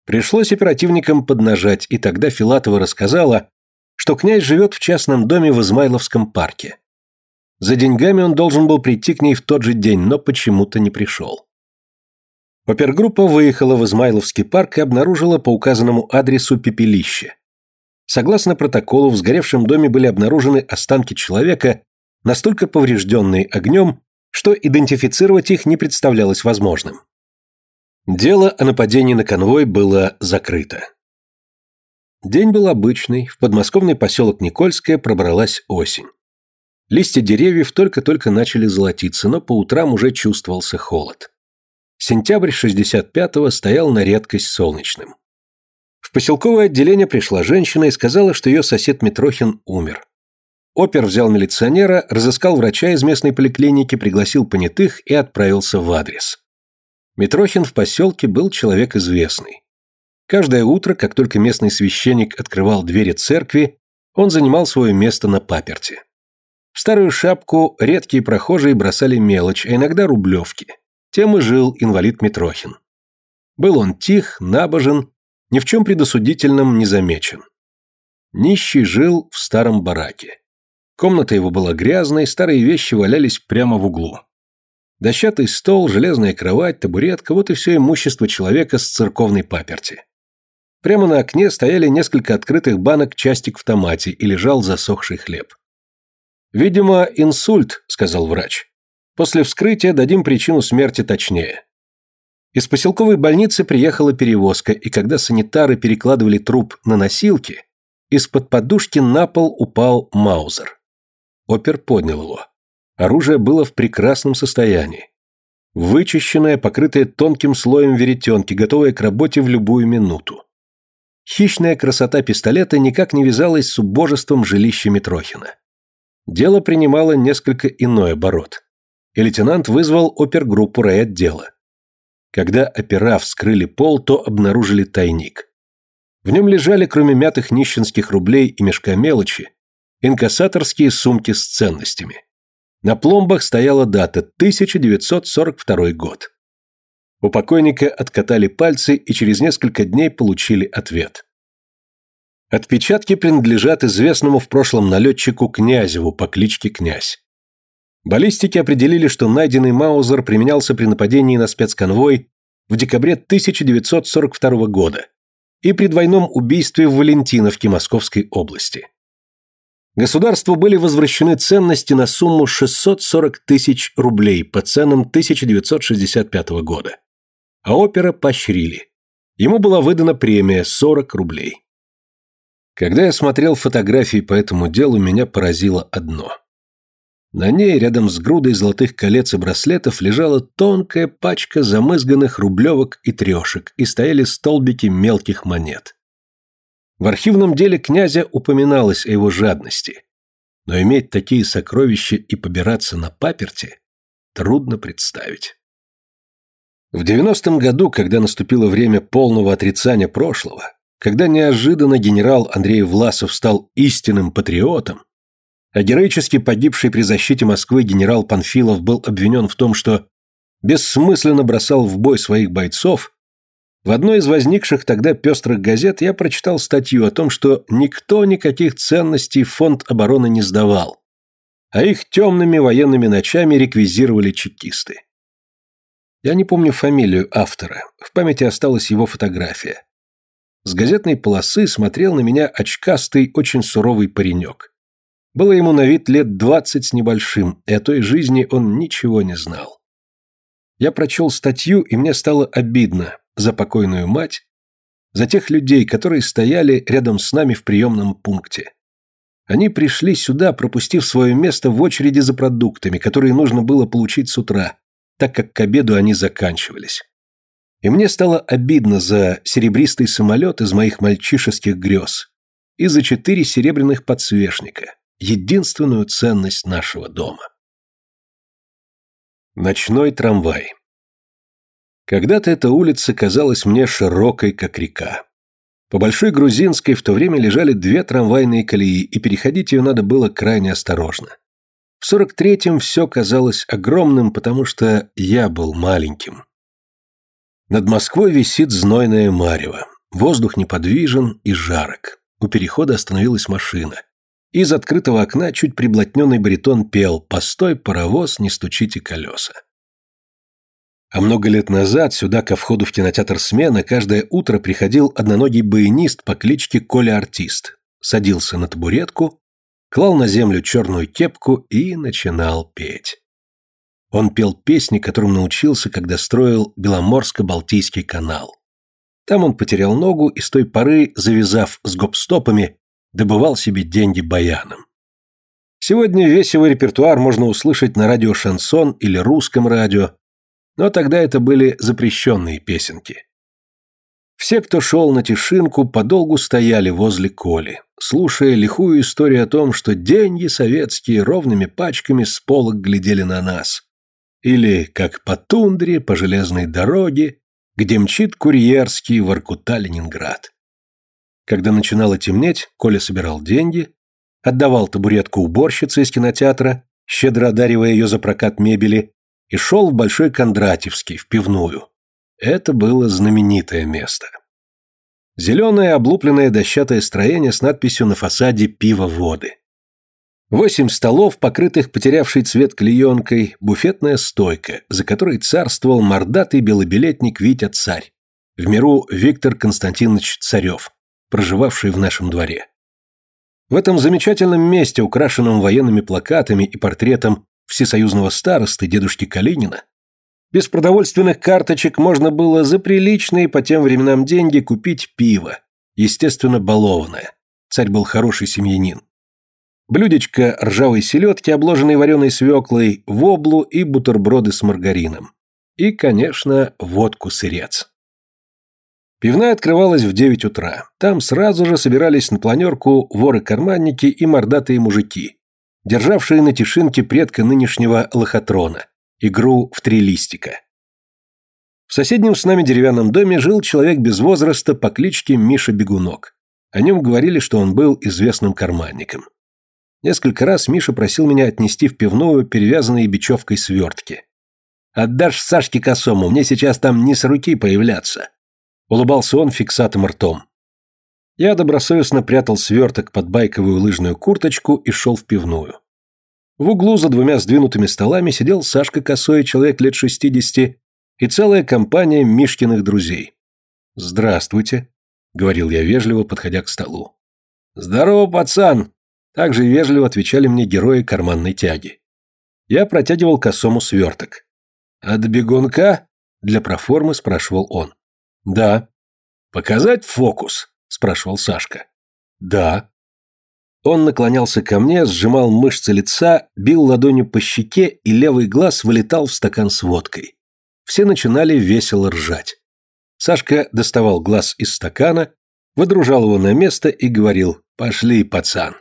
Пришлось оперативникам поднажать, и тогда Филатова рассказала, что князь живет в частном доме в Измайловском парке. За деньгами он должен был прийти к ней в тот же день, но почему-то не пришел. Опергруппа выехала в Измайловский парк и обнаружила по указанному адресу пепелище. Согласно протоколу, в сгоревшем доме были обнаружены останки человека, настолько поврежденные огнем, что идентифицировать их не представлялось возможным. Дело о нападении на конвой было закрыто. День был обычный, в подмосковный поселок Никольское пробралась осень. Листья деревьев только-только начали золотиться, но по утрам уже чувствовался холод. Сентябрь 65-го стоял на редкость солнечным. В поселковое отделение пришла женщина и сказала, что ее сосед Митрохин умер. Опер взял милиционера, разыскал врача из местной поликлиники, пригласил понятых и отправился в адрес. Митрохин в поселке был человек известный. Каждое утро, как только местный священник открывал двери церкви, он занимал свое место на паперте. В старую шапку редкие прохожие бросали мелочь, а иногда рублевки. Тем и жил инвалид Митрохин. Был он тих, набожен, ни в чем предосудительном не замечен. Нищий жил в старом бараке. Комната его была грязной, старые вещи валялись прямо в углу. Дощатый стол, железная кровать, табуретка – вот и все имущество человека с церковной паперти. Прямо на окне стояли несколько открытых банок частик в томате и лежал засохший хлеб. «Видимо, инсульт», — сказал врач. «После вскрытия дадим причину смерти точнее». Из поселковой больницы приехала перевозка, и когда санитары перекладывали труп на носилки, из-под подушки на пол упал Маузер. Опер поднял его. Оружие было в прекрасном состоянии. Вычищенное, покрытое тонким слоем веретенки, готовое к работе в любую минуту. Хищная красота пистолета никак не вязалась с убожеством жилища Митрохина. Дело принимало несколько иной оборот. И лейтенант вызвал опергруппу райотдела. Когда опера вскрыли пол, то обнаружили тайник. В нем лежали, кроме мятых нищенских рублей и мешка мелочи, инкассаторские сумки с ценностями. На пломбах стояла дата 1942 год. У покойника откатали пальцы и через несколько дней получили ответ. Отпечатки принадлежат известному в прошлом налетчику Князеву по кличке Князь. Баллистики определили, что найденный Маузер применялся при нападении на спецконвой в декабре 1942 года и при двойном убийстве в Валентиновке Московской области. Государству были возвращены ценности на сумму 640 тысяч рублей по ценам 1965 года. А опера поощрили. Ему была выдана премия 40 рублей. Когда я смотрел фотографии по этому делу, меня поразило одно. На ней, рядом с грудой золотых колец и браслетов, лежала тонкая пачка замызганных рублевок и трешек, и стояли столбики мелких монет. В архивном деле князя упоминалось о его жадности, но иметь такие сокровища и побираться на паперти трудно представить. В девяностом году, когда наступило время полного отрицания прошлого, когда неожиданно генерал Андрей Власов стал истинным патриотом, а героически погибший при защите Москвы генерал Панфилов был обвинен в том, что бессмысленно бросал в бой своих бойцов, в одной из возникших тогда пестрых газет я прочитал статью о том, что никто никаких ценностей фонд обороны не сдавал, а их темными военными ночами реквизировали чекисты. Я не помню фамилию автора, в памяти осталась его фотография. С газетной полосы смотрел на меня очкастый, очень суровый паренек. Было ему на вид лет двадцать с небольшим, и о той жизни он ничего не знал. Я прочел статью, и мне стало обидно, за покойную мать, за тех людей, которые стояли рядом с нами в приемном пункте. Они пришли сюда, пропустив свое место в очереди за продуктами, которые нужно было получить с утра, так как к обеду они заканчивались. И мне стало обидно за серебристый самолет из моих мальчишеских грез и за четыре серебряных подсвечника, единственную ценность нашего дома. Ночной трамвай когда-то эта улица казалась мне широкой, как река. По Большой Грузинской в то время лежали две трамвайные колеи, и переходить ее надо было крайне осторожно. В 43-м все казалось огромным, потому что я был маленьким. Над Москвой висит знойное марево. Воздух неподвижен и жарок. У перехода остановилась машина. Из открытого окна чуть приблотненный баритон пел «Постой, паровоз, не стучите колеса». А много лет назад сюда ко входу в кинотеатр «Смена» каждое утро приходил одноногий баянист по кличке Коля-артист. Садился на табуретку, клал на землю черную кепку и начинал петь. Он пел песни, которым научился, когда строил Беломорско-Балтийский канал. Там он потерял ногу и с той поры, завязав с гоп-стопами, добывал себе деньги баяном. Сегодня весь его репертуар можно услышать на радио «Шансон» или русском радио, но тогда это были запрещенные песенки. Все, кто шел на Тишинку, подолгу стояли возле Коли, слушая лихую историю о том, что деньги советские ровными пачками с полок глядели на нас. Или, как по тундре, по железной дороге, где мчит курьерский Воркута-Ленинград. Когда начинало темнеть, Коля собирал деньги, отдавал табуретку уборщице из кинотеатра, щедро одаривая ее за прокат мебели, и шел в Большой Кондратьевский, в пивную. Это было знаменитое место. Зеленое облупленное дощатое строение с надписью на фасаде «Пиво-воды». Восемь столов, покрытых потерявшей цвет клеенкой, буфетная стойка, за которой царствовал мордатый белобилетник Витя Царь, в миру Виктор Константинович Царев, проживавший в нашем дворе. В этом замечательном месте, украшенном военными плакатами и портретом всесоюзного старосты дедушки Калинина, без продовольственных карточек можно было за приличные по тем временам деньги купить пиво, естественно, балованное. Царь был хороший семьянин. Блюдечко ржавой селедки, обложенной вареной свеклой, воблу и бутерброды с маргарином. И, конечно, водку-сырец. Пивная открывалась в девять утра. Там сразу же собирались на планерку воры-карманники и мордатые мужики, державшие на тишинке предка нынешнего лохотрона, игру в три листика. В соседнем с нами деревянном доме жил человек без возраста по кличке Миша Бегунок. О нем говорили, что он был известным карманником. Несколько раз Миша просил меня отнести в пивную перевязанные бечевкой свертки. «Отдашь Сашке косому, мне сейчас там не с руки появляться», — улыбался он фиксатым ртом. Я добросовестно прятал сверток под байковую лыжную курточку и шел в пивную. В углу за двумя сдвинутыми столами сидел Сашка Косой, человек лет шестидесяти, и целая компания Мишкиных друзей. «Здравствуйте», — говорил я вежливо, подходя к столу. «Здорово, пацан!» — также вежливо отвечали мне герои карманной тяги. Я протягивал косому сверток. «От бегунка?» — для проформы спрашивал он. «Да». «Показать фокус?» — спрашивал Сашка. «Да». Он наклонялся ко мне, сжимал мышцы лица, бил ладонью по щеке, и левый глаз вылетал в стакан с водкой все начинали весело ржать. Сашка доставал глаз из стакана, выдружал его на место и говорил «Пошли, пацан».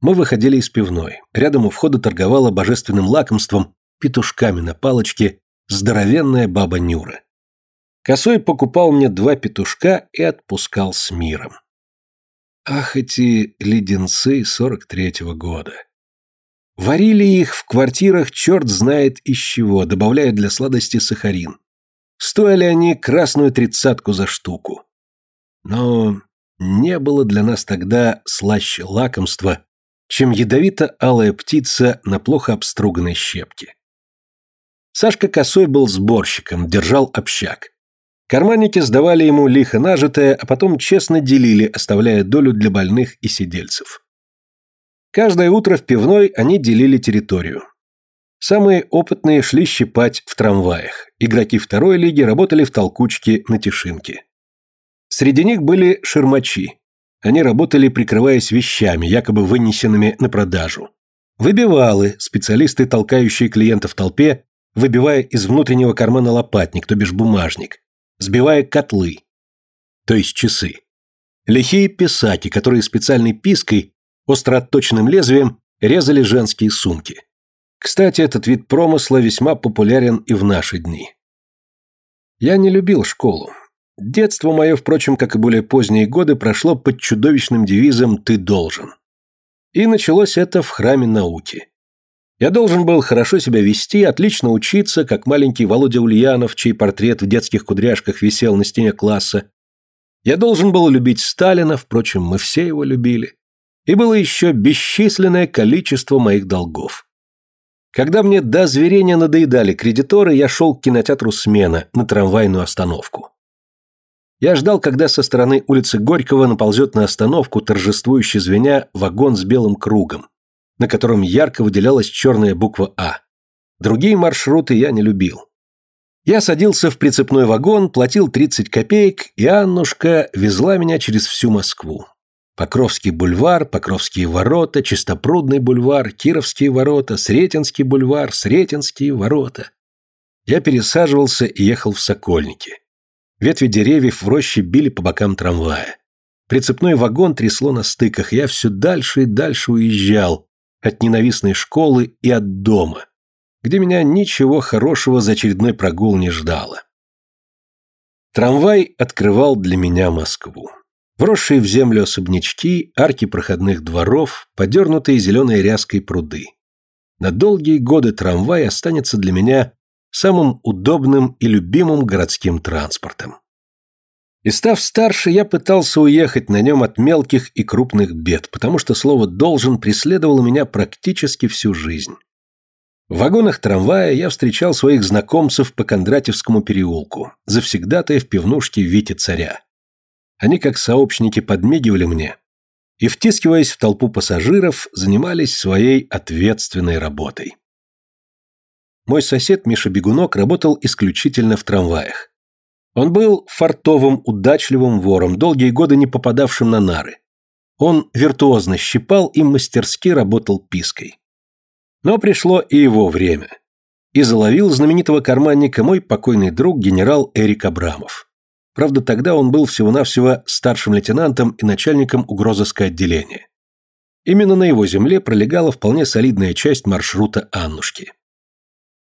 Мы выходили из пивной. Рядом у входа торговала божественным лакомством, петушками на палочке, здоровенная баба Нюра. Косой покупал мне два петушка и отпускал с миром. Ах, эти леденцы сорок третьего года. Варили их в квартирах черт знает из чего, добавляя для сладости сахарин. Стоили они красную тридцатку за штуку. Но не было для нас тогда слаще лакомства, чем ядовито-алая птица на плохо обструганной щепке. Сашка Косой был сборщиком, держал общак. Карманники сдавали ему лихо нажитое, а потом честно делили, оставляя долю для больных и сидельцев. Каждое утро в пивной они делили территорию. Самые опытные шли щипать в трамваях. Игроки второй лиги работали в толкучке на Тишинке. Среди них были ширмачи. Они работали, прикрываясь вещами, якобы вынесенными на продажу. Выбивалы, специалисты, толкающие клиента в толпе, выбивая из внутреннего кармана лопатник, то бишь бумажник, сбивая котлы, то есть часы. Лихие писаки, которые специальной пиской остро-отточенным лезвием резали женские сумки. Кстати, этот вид промысла весьма популярен и в наши дни. Я не любил школу. Детство мое, впрочем, как и более поздние годы, прошло под чудовищным девизом «ты должен». И началось это в храме науки. Я должен был хорошо себя вести, отлично учиться, как маленький Володя Ульянов, чей портрет в детских кудряшках висел на стене класса. Я должен был любить Сталина, впрочем, мы все его любили и было еще бесчисленное количество моих долгов. Когда мне до зверения надоедали кредиторы, я шел к кинотеатру «Смена» на трамвайную остановку. Я ждал, когда со стороны улицы Горького наползет на остановку, торжествующе звеня, вагон с белым кругом, на котором ярко выделялась черная буква «А». Другие маршруты я не любил. Я садился в прицепной вагон, платил 30 копеек, и Аннушка везла меня через всю Москву. Покровский бульвар, Покровские ворота, Чистопрудный бульвар, Кировские ворота, Сретенский бульвар, Сретенские ворота. Я пересаживался и ехал в Сокольники. Ветви деревьев в роще били по бокам трамвая. Прицепной вагон трясло на стыках, я все дальше и дальше уезжал от ненавистной школы и от дома, где меня ничего хорошего за очередной прогул не ждало. Трамвай открывал для меня Москву. Вросшие в землю особнячки, арки проходных дворов, подернутые зеленой ряской пруды. На долгие годы трамвай останется для меня самым удобным и любимым городским транспортом. И став старше, я пытался уехать на нем от мелких и крупных бед, потому что слово «должен» преследовало меня практически всю жизнь. В вагонах трамвая я встречал своих знакомцев по Кондратьевскому переулку, завсегдатая в пивнушке Вити Царя. Они, как сообщники, подмигивали мне и, втискиваясь в толпу пассажиров, занимались своей ответственной работой. Мой сосед Миша Бегунок работал исключительно в трамваях. Он был фартовым, удачливым вором, долгие годы не попадавшим на нары. Он виртуозно щипал и мастерски работал пиской. Но пришло и его время. И заловил знаменитого карманника мой покойный друг генерал Эрик Абрамов. Правда, тогда он был всего-навсего старшим лейтенантом и начальником угрозыска отделения. Именно на его земле пролегала вполне солидная часть маршрута Аннушки.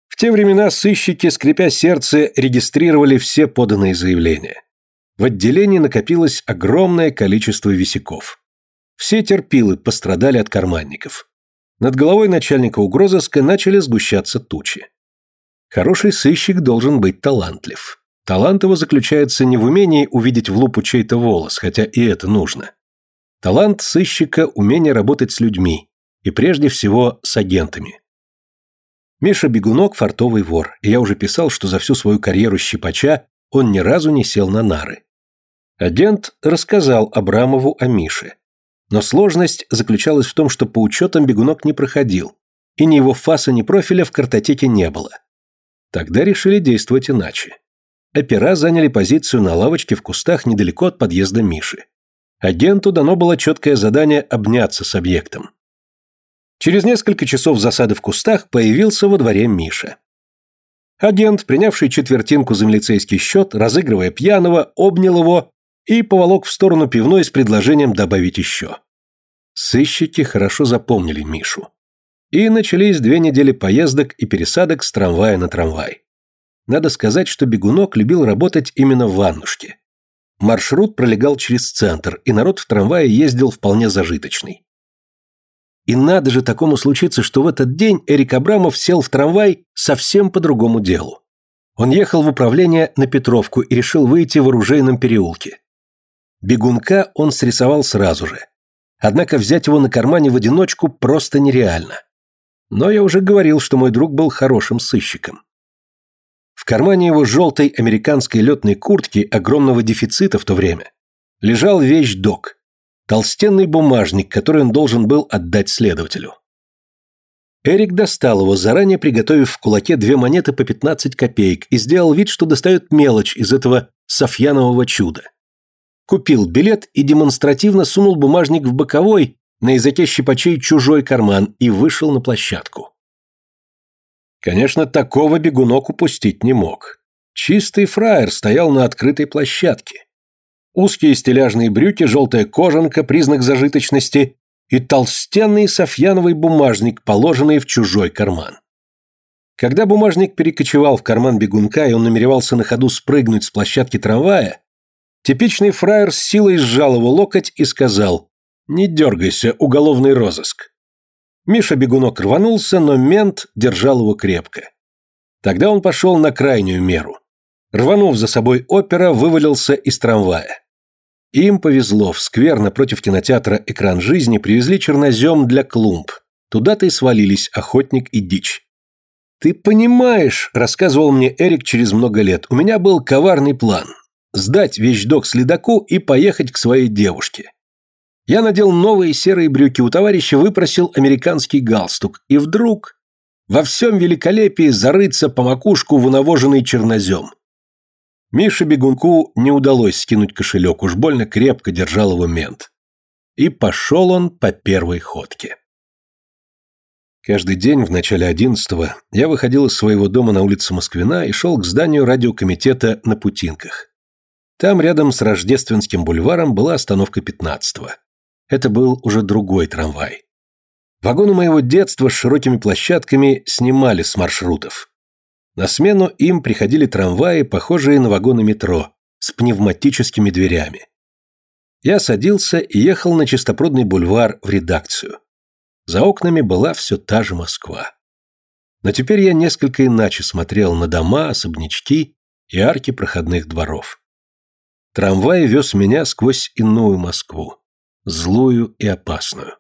В те времена сыщики, скрипя сердце, регистрировали все поданные заявления. В отделении накопилось огромное количество висяков. Все терпилы пострадали от карманников. Над головой начальника угрозыска начали сгущаться тучи. Хороший сыщик должен быть талантлив. Талант его заключается не в умении увидеть в лупу чей-то волос, хотя и это нужно. Талант сыщика – умение работать с людьми, и прежде всего с агентами. Миша Бегунок – фартовый вор, и я уже писал, что за всю свою карьеру щипача он ни разу не сел на нары. Агент рассказал Абрамову о Мише. Но сложность заключалась в том, что по учетам Бегунок не проходил, и ни его фаса, ни профиля в картотеке не было. Тогда решили действовать иначе. Опера заняли позицию на лавочке в кустах недалеко от подъезда Миши. Агенту дано было четкое задание обняться с объектом. Через несколько часов засады в кустах появился во дворе Миша. Агент, принявший четвертинку за милицейский счет, разыгрывая пьяного, обнял его и поволок в сторону пивной с предложением добавить еще. Сыщики хорошо запомнили Мишу. И начались две недели поездок и пересадок с трамвая на трамвай. Надо сказать, что Бегунок любил работать именно в ваннушке. Маршрут пролегал через центр, и народ в трамвае ездил вполне зажиточный. И надо же такому случиться, что в этот день Эрик Абрамов сел в трамвай совсем по другому делу. Он ехал в управление на Петровку и решил выйти в оружейном переулке. Бегунка он срисовал сразу же. Однако взять его на кармане в одиночку просто нереально. Но я уже говорил, что мой друг был хорошим сыщиком. В кармане его желтой американской летной куртки огромного дефицита в то время лежал вещдок, толстенный бумажник, который он должен был отдать следователю. Эрик достал его, заранее приготовив в кулаке две монеты по 15 копеек и сделал вид, что достает мелочь из этого софьянового чуда. Купил билет и демонстративно сунул бумажник в боковой, на языке щипачей чужой карман и вышел на площадку. Конечно, такого бегунок упустить не мог. Чистый фраер стоял на открытой площадке. Узкие стеляжные брюки, желтая кожанка, признак зажиточности и толстенный софьяновый бумажник, положенный в чужой карман. Когда бумажник перекочевал в карман бегунка, и он намеревался на ходу спрыгнуть с площадки трамвая, типичный фраер с силой сжал его локоть и сказал «Не дергайся, уголовный розыск». Миша бегунок рванулся, но мент держал его крепко. Тогда он пошел на крайнюю меру. Рванув за собой опера, вывалился из трамвая. Им повезло, в сквер напротив кинотеатра «Экран жизни» привезли чернозем для клумб. Туда-то и свалились охотник и дичь. «Ты понимаешь», — рассказывал мне Эрик через много лет, — «у меня был коварный план. Сдать вещдок следаку и поехать к своей девушке. Я надел новые серые брюки, у товарища выпросил американский галстук, и вдруг во всем великолепии зарыться по макушку в унавоженный чернозем. Мише Бегунку не удалось скинуть кошелек, уж больно крепко держал его мент. И пошел он по первой ходке. Каждый день в начале одиннадцатого я выходил из своего дома на улице Москвина и шел к зданию радиокомитета на Путинках. Там рядом с Рождественским бульваром была остановка пятнадцатого. Это был уже другой трамвай. Вагоны моего детства с широкими площадками снимали с маршрутов. На смену им приходили трамваи, похожие на вагоны метро, с пневматическими дверями. Я садился и ехал на Чистопрудный бульвар в редакцию. За окнами была все та же Москва. Но теперь я несколько иначе смотрел на дома, особнячки и арки проходных дворов. Трамвай вез меня сквозь иную Москву злую и опасную.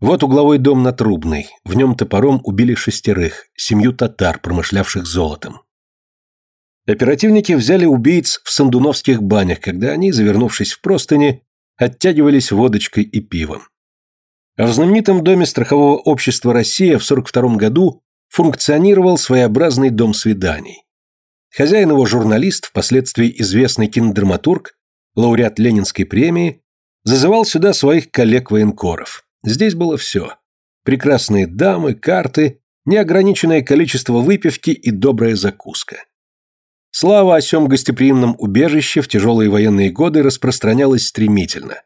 Вот угловой дом на Трубной, в нем топором убили шестерых, семью татар, промышлявших золотом. Оперативники взяли убийц в сандуновских банях, когда они, завернувшись в простыни, оттягивались водочкой и пивом. А в знаменитом доме страхового общества «Россия» в 42 году функционировал своеобразный дом свиданий. Хозяин его журналист, впоследствии известный кинодраматург, лауреат Ленинской премии, Зазывал сюда своих коллег-военкоров. Здесь было все. Прекрасные дамы, карты, неограниченное количество выпивки и добрая закуска. Слава о сём гостеприимном убежище в тяжелые военные годы распространялась стремительно.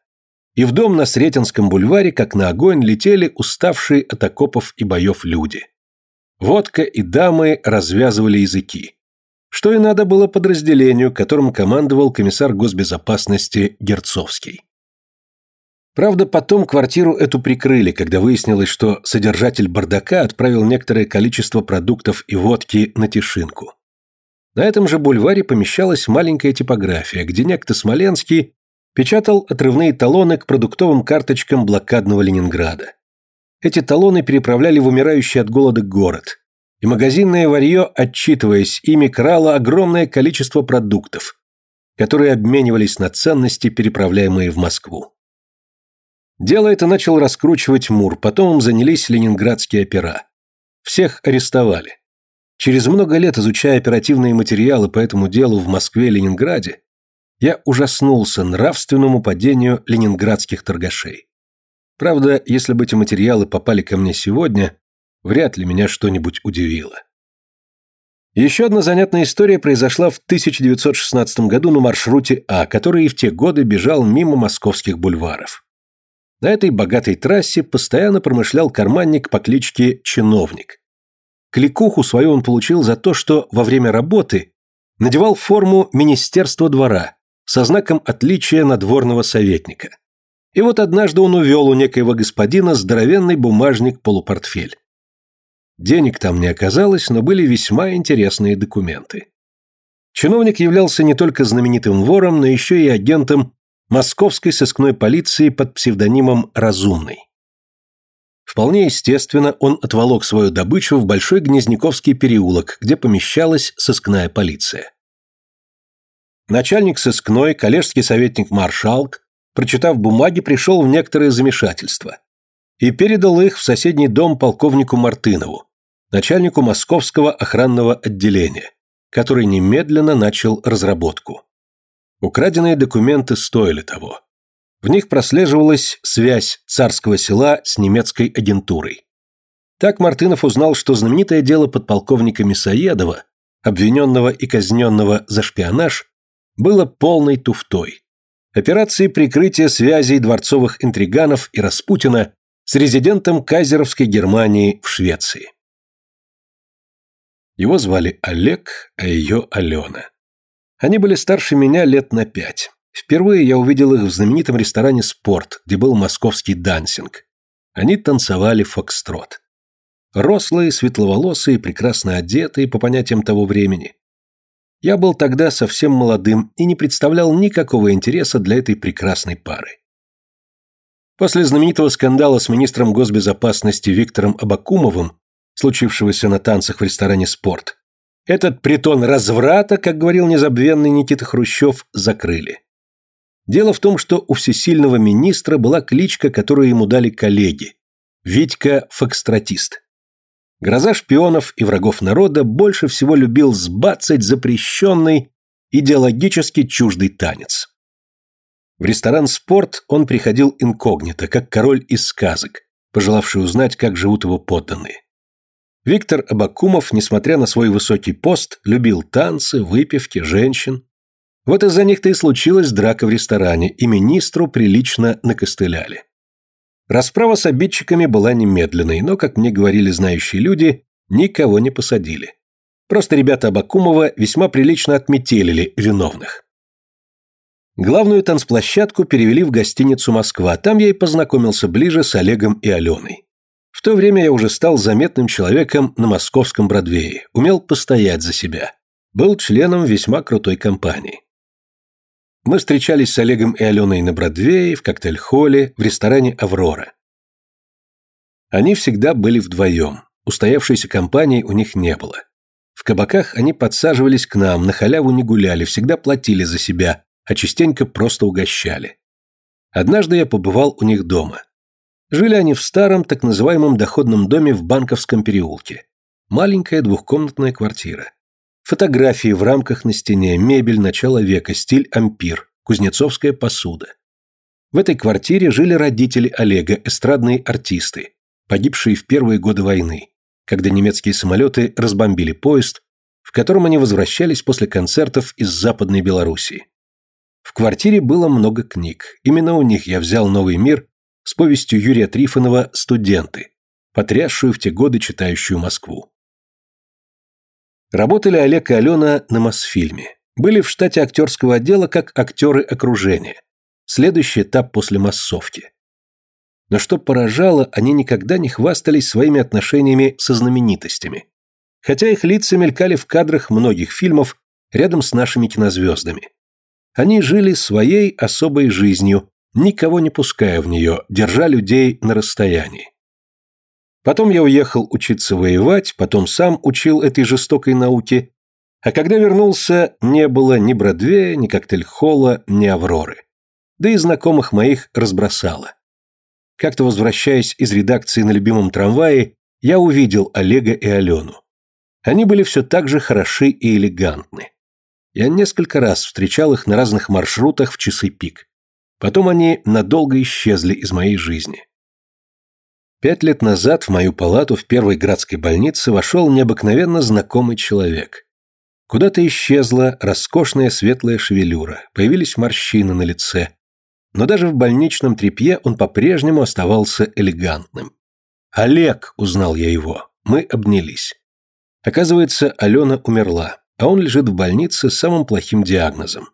И в дом на Сретенском бульваре, как на огонь, летели уставшие от окопов и боев люди. Водка и дамы развязывали языки. Что и надо было подразделению, которым командовал комиссар госбезопасности Герцовский. Правда, потом квартиру эту прикрыли, когда выяснилось, что содержатель бардака отправил некоторое количество продуктов и водки на Тишинку. На этом же бульваре помещалась маленькая типография, где некто Смоленский печатал отрывные талоны к продуктовым карточкам блокадного Ленинграда. Эти талоны переправляли в умирающий от голода город, и магазинное варье, отчитываясь ими, крало огромное количество продуктов, которые обменивались на ценности, переправляемые в Москву. Дело это начал раскручивать Мур, потом им занялись ленинградские опера. Всех арестовали. Через много лет, изучая оперативные материалы по этому делу в Москве и Ленинграде, я ужаснулся нравственному падению ленинградских торгашей. Правда, если бы эти материалы попали ко мне сегодня, вряд ли меня что-нибудь удивило. Еще одна занятная история произошла в 1916 году на маршруте А, который и в те годы бежал мимо московских бульваров. На этой богатой трассе постоянно промышлял карманник по кличке Чиновник. Кликуху свою он получил за то, что во время работы надевал форму Министерства двора со знаком отличия надворного советника. И вот однажды он увел у некоего господина здоровенный бумажник-полупортфель. Денег там не оказалось, но были весьма интересные документы. Чиновник являлся не только знаменитым вором, но еще и агентом московской сыскной полиции под псевдонимом «Разумный». Вполне естественно, он отволок свою добычу в Большой Гнезняковский переулок, где помещалась сыскная полиция. Начальник сыскной, коллежский советник Маршалк, прочитав бумаги, пришел в некоторое замешательство и передал их в соседний дом полковнику Мартынову, начальнику московского охранного отделения, который немедленно начал разработку. Украденные документы стоили того. В них прослеживалась связь царского села с немецкой агентурой. Так Мартынов узнал, что знаменитое дело подполковника Мясоедова, обвиненного и казненного за шпионаж, было полной туфтой. Операции прикрытия связей дворцовых интриганов и Распутина с резидентом кайзеровской Германии в Швеции. Его звали Олег, а ее Алена. Они были старше меня лет на пять. Впервые я увидел их в знаменитом ресторане «Спорт», где был московский дансинг. Они танцевали фокстрот. Рослые, светловолосые, прекрасно одетые, по понятиям того времени. Я был тогда совсем молодым и не представлял никакого интереса для этой прекрасной пары. После знаменитого скандала с министром госбезопасности Виктором Абакумовым, случившегося на танцах в ресторане «Спорт», этот притон разврата, как говорил незабвенный Никита Хрущев, закрыли. Дело в том, что у всесильного министра была кличка, которую ему дали коллеги – Витька Фокстратист. Гроза шпионов и врагов народа больше всего любил сбацать запрещенный, идеологически чуждый танец. В ресторан «Спорт» он приходил инкогнито, как король из сказок, пожелавший узнать, как живут его подданные. Виктор Абакумов, несмотря на свой высокий пост, любил танцы, выпивки, женщин. Вот из-за них-то и случилась драка в ресторане, и министру прилично накостыляли. Расправа с обидчиками была немедленной, но, как мне говорили знающие люди, никого не посадили. Просто ребята Абакумова весьма прилично отметелили виновных. Главную танцплощадку перевели в гостиницу «Москва», там я и познакомился ближе с Олегом и Аленой. В то время я уже стал заметным человеком на московском Бродвее, умел постоять за себя. Был членом весьма крутой компании. Мы встречались с Олегом и Аленой на Бродвее, в коктейль-холле, в ресторане «Аврора». Они всегда были вдвоем, устоявшейся компании у них не было. В кабаках они подсаживались к нам, на халяву не гуляли, всегда платили за себя, а частенько просто угощали. Однажды я побывал у них дома. Жили они в старом, так называемом доходном доме в Банковском переулке. Маленькая двухкомнатная квартира. Фотографии в рамках на стене, мебель начала века, стиль ампир, кузнецовская посуда. В этой квартире жили родители Олега, эстрадные артисты, погибшие в первые годы войны, когда немецкие самолеты разбомбили поезд, в котором они возвращались после концертов из Западной Белоруссии. В квартире было много книг. Именно у них я взял «Новый мир» с повестью Юрия Трифонова «Студенты», потрясшую в те годы читающую Москву. Работали Олег и Алена на Мосфильме. Были в штате актерского отдела как актеры окружения. Следующий этап после массовки. Но что поражало, они никогда не хвастались своими отношениями со знаменитостями. Хотя их лица мелькали в кадрах многих фильмов рядом с нашими кинозвездами. Они жили своей особой жизнью, никого не пуская в нее, держа людей на расстоянии. Потом я уехал учиться воевать, потом сам учил этой жестокой науке, а когда вернулся, не было ни Бродвея, ни коктейль-холла, ни Авроры. Да и знакомых моих разбросало. Как-то возвращаясь из редакции на любимом трамвае, я увидел Олега и Алену. Они были все так же хороши и элегантны. Я несколько раз встречал их на разных маршрутах в часы пик. Потом они надолго исчезли из моей жизни. Пять лет назад в мою палату в первой градской больнице вошел необыкновенно знакомый человек. Куда-то исчезла роскошная светлая шевелюра, появились морщины на лице, но даже в больничном тряпье он по-прежнему оставался элегантным. «Олег!» – узнал я его. Мы обнялись. Оказывается, Алена умерла, а он лежит в больнице с самым плохим диагнозом.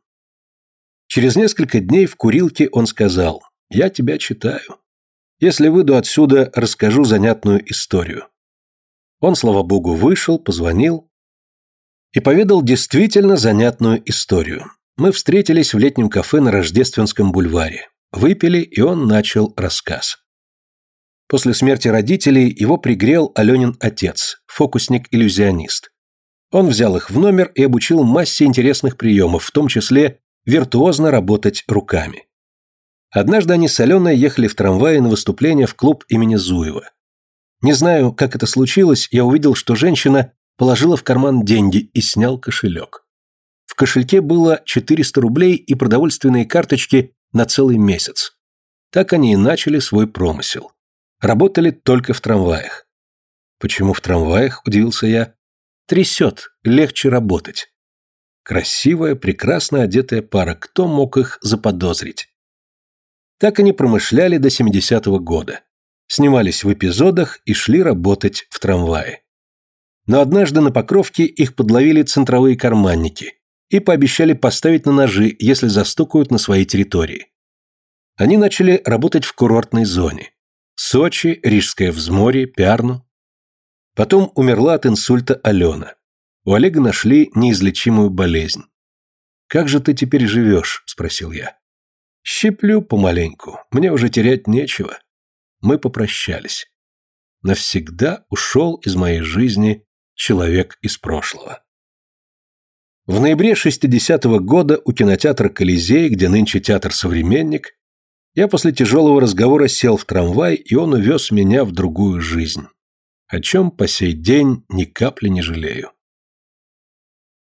Через несколько дней в курилке он сказал «Я тебя читаю. Если выйду отсюда, расскажу занятную историю». Он, слава богу, вышел, позвонил и поведал действительно занятную историю. Мы встретились в летнем кафе на Рождественском бульваре. Выпили, и он начал рассказ. После смерти родителей его пригрел Аленин отец, фокусник-иллюзионист. Он взял их в номер и обучил массе интересных приемов, в том числе виртуозно работать руками. Однажды они с Аленой ехали в трамвае на выступление в клуб имени Зуева. Не знаю, как это случилось, я увидел, что женщина положила в карман деньги и снял кошелек кошельке было 400 рублей и продовольственные карточки на целый месяц. Так они и начали свой промысел. Работали только в трамваях. Почему в трамваях, удивился я. Трясет, легче работать. Красивая, прекрасно одетая пара, кто мог их заподозрить? Так они промышляли до 70-го года. Снимались в эпизодах и шли работать в трамвае. Но однажды на Покровке их подловили центровые карманники, и пообещали поставить на ножи, если застукают на своей территории. Они начали работать в курортной зоне. Сочи, Рижское взморье, Пярну. Потом умерла от инсульта Алена. У Олега нашли неизлечимую болезнь. «Как же ты теперь живешь?» – спросил я. «Щиплю помаленьку. Мне уже терять нечего». Мы попрощались. Навсегда ушел из моей жизни человек из прошлого. В ноябре 60-го года у кинотеатра «Колизей», где нынче театр «Современник», я после тяжелого разговора сел в трамвай, и он увез меня в другую жизнь, о чем по сей день ни капли не жалею.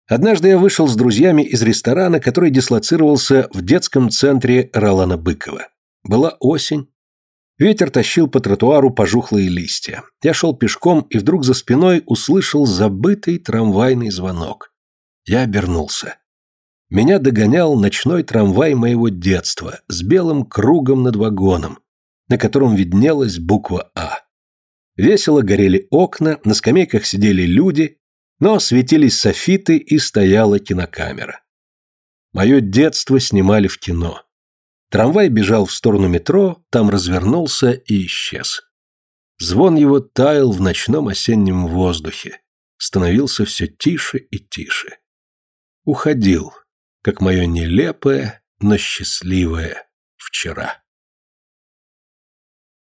Однажды я вышел с друзьями из ресторана, который дислоцировался в детском центре Ролана Быкова. Была осень. Ветер тащил по тротуару пожухлые листья. Я шел пешком и вдруг за спиной услышал забытый трамвайный звонок. Я обернулся. Меня догонял ночной трамвай моего детства с белым кругом над вагоном, на котором виднелась буква «А». Весело горели окна, на скамейках сидели люди, но светились софиты и стояла кинокамера. Мое детство снимали в кино. Трамвай бежал в сторону метро, там развернулся и исчез. Звон его таял в ночном осеннем воздухе, становился все тише и тише уходил, как мое нелепое, но счастливое вчера.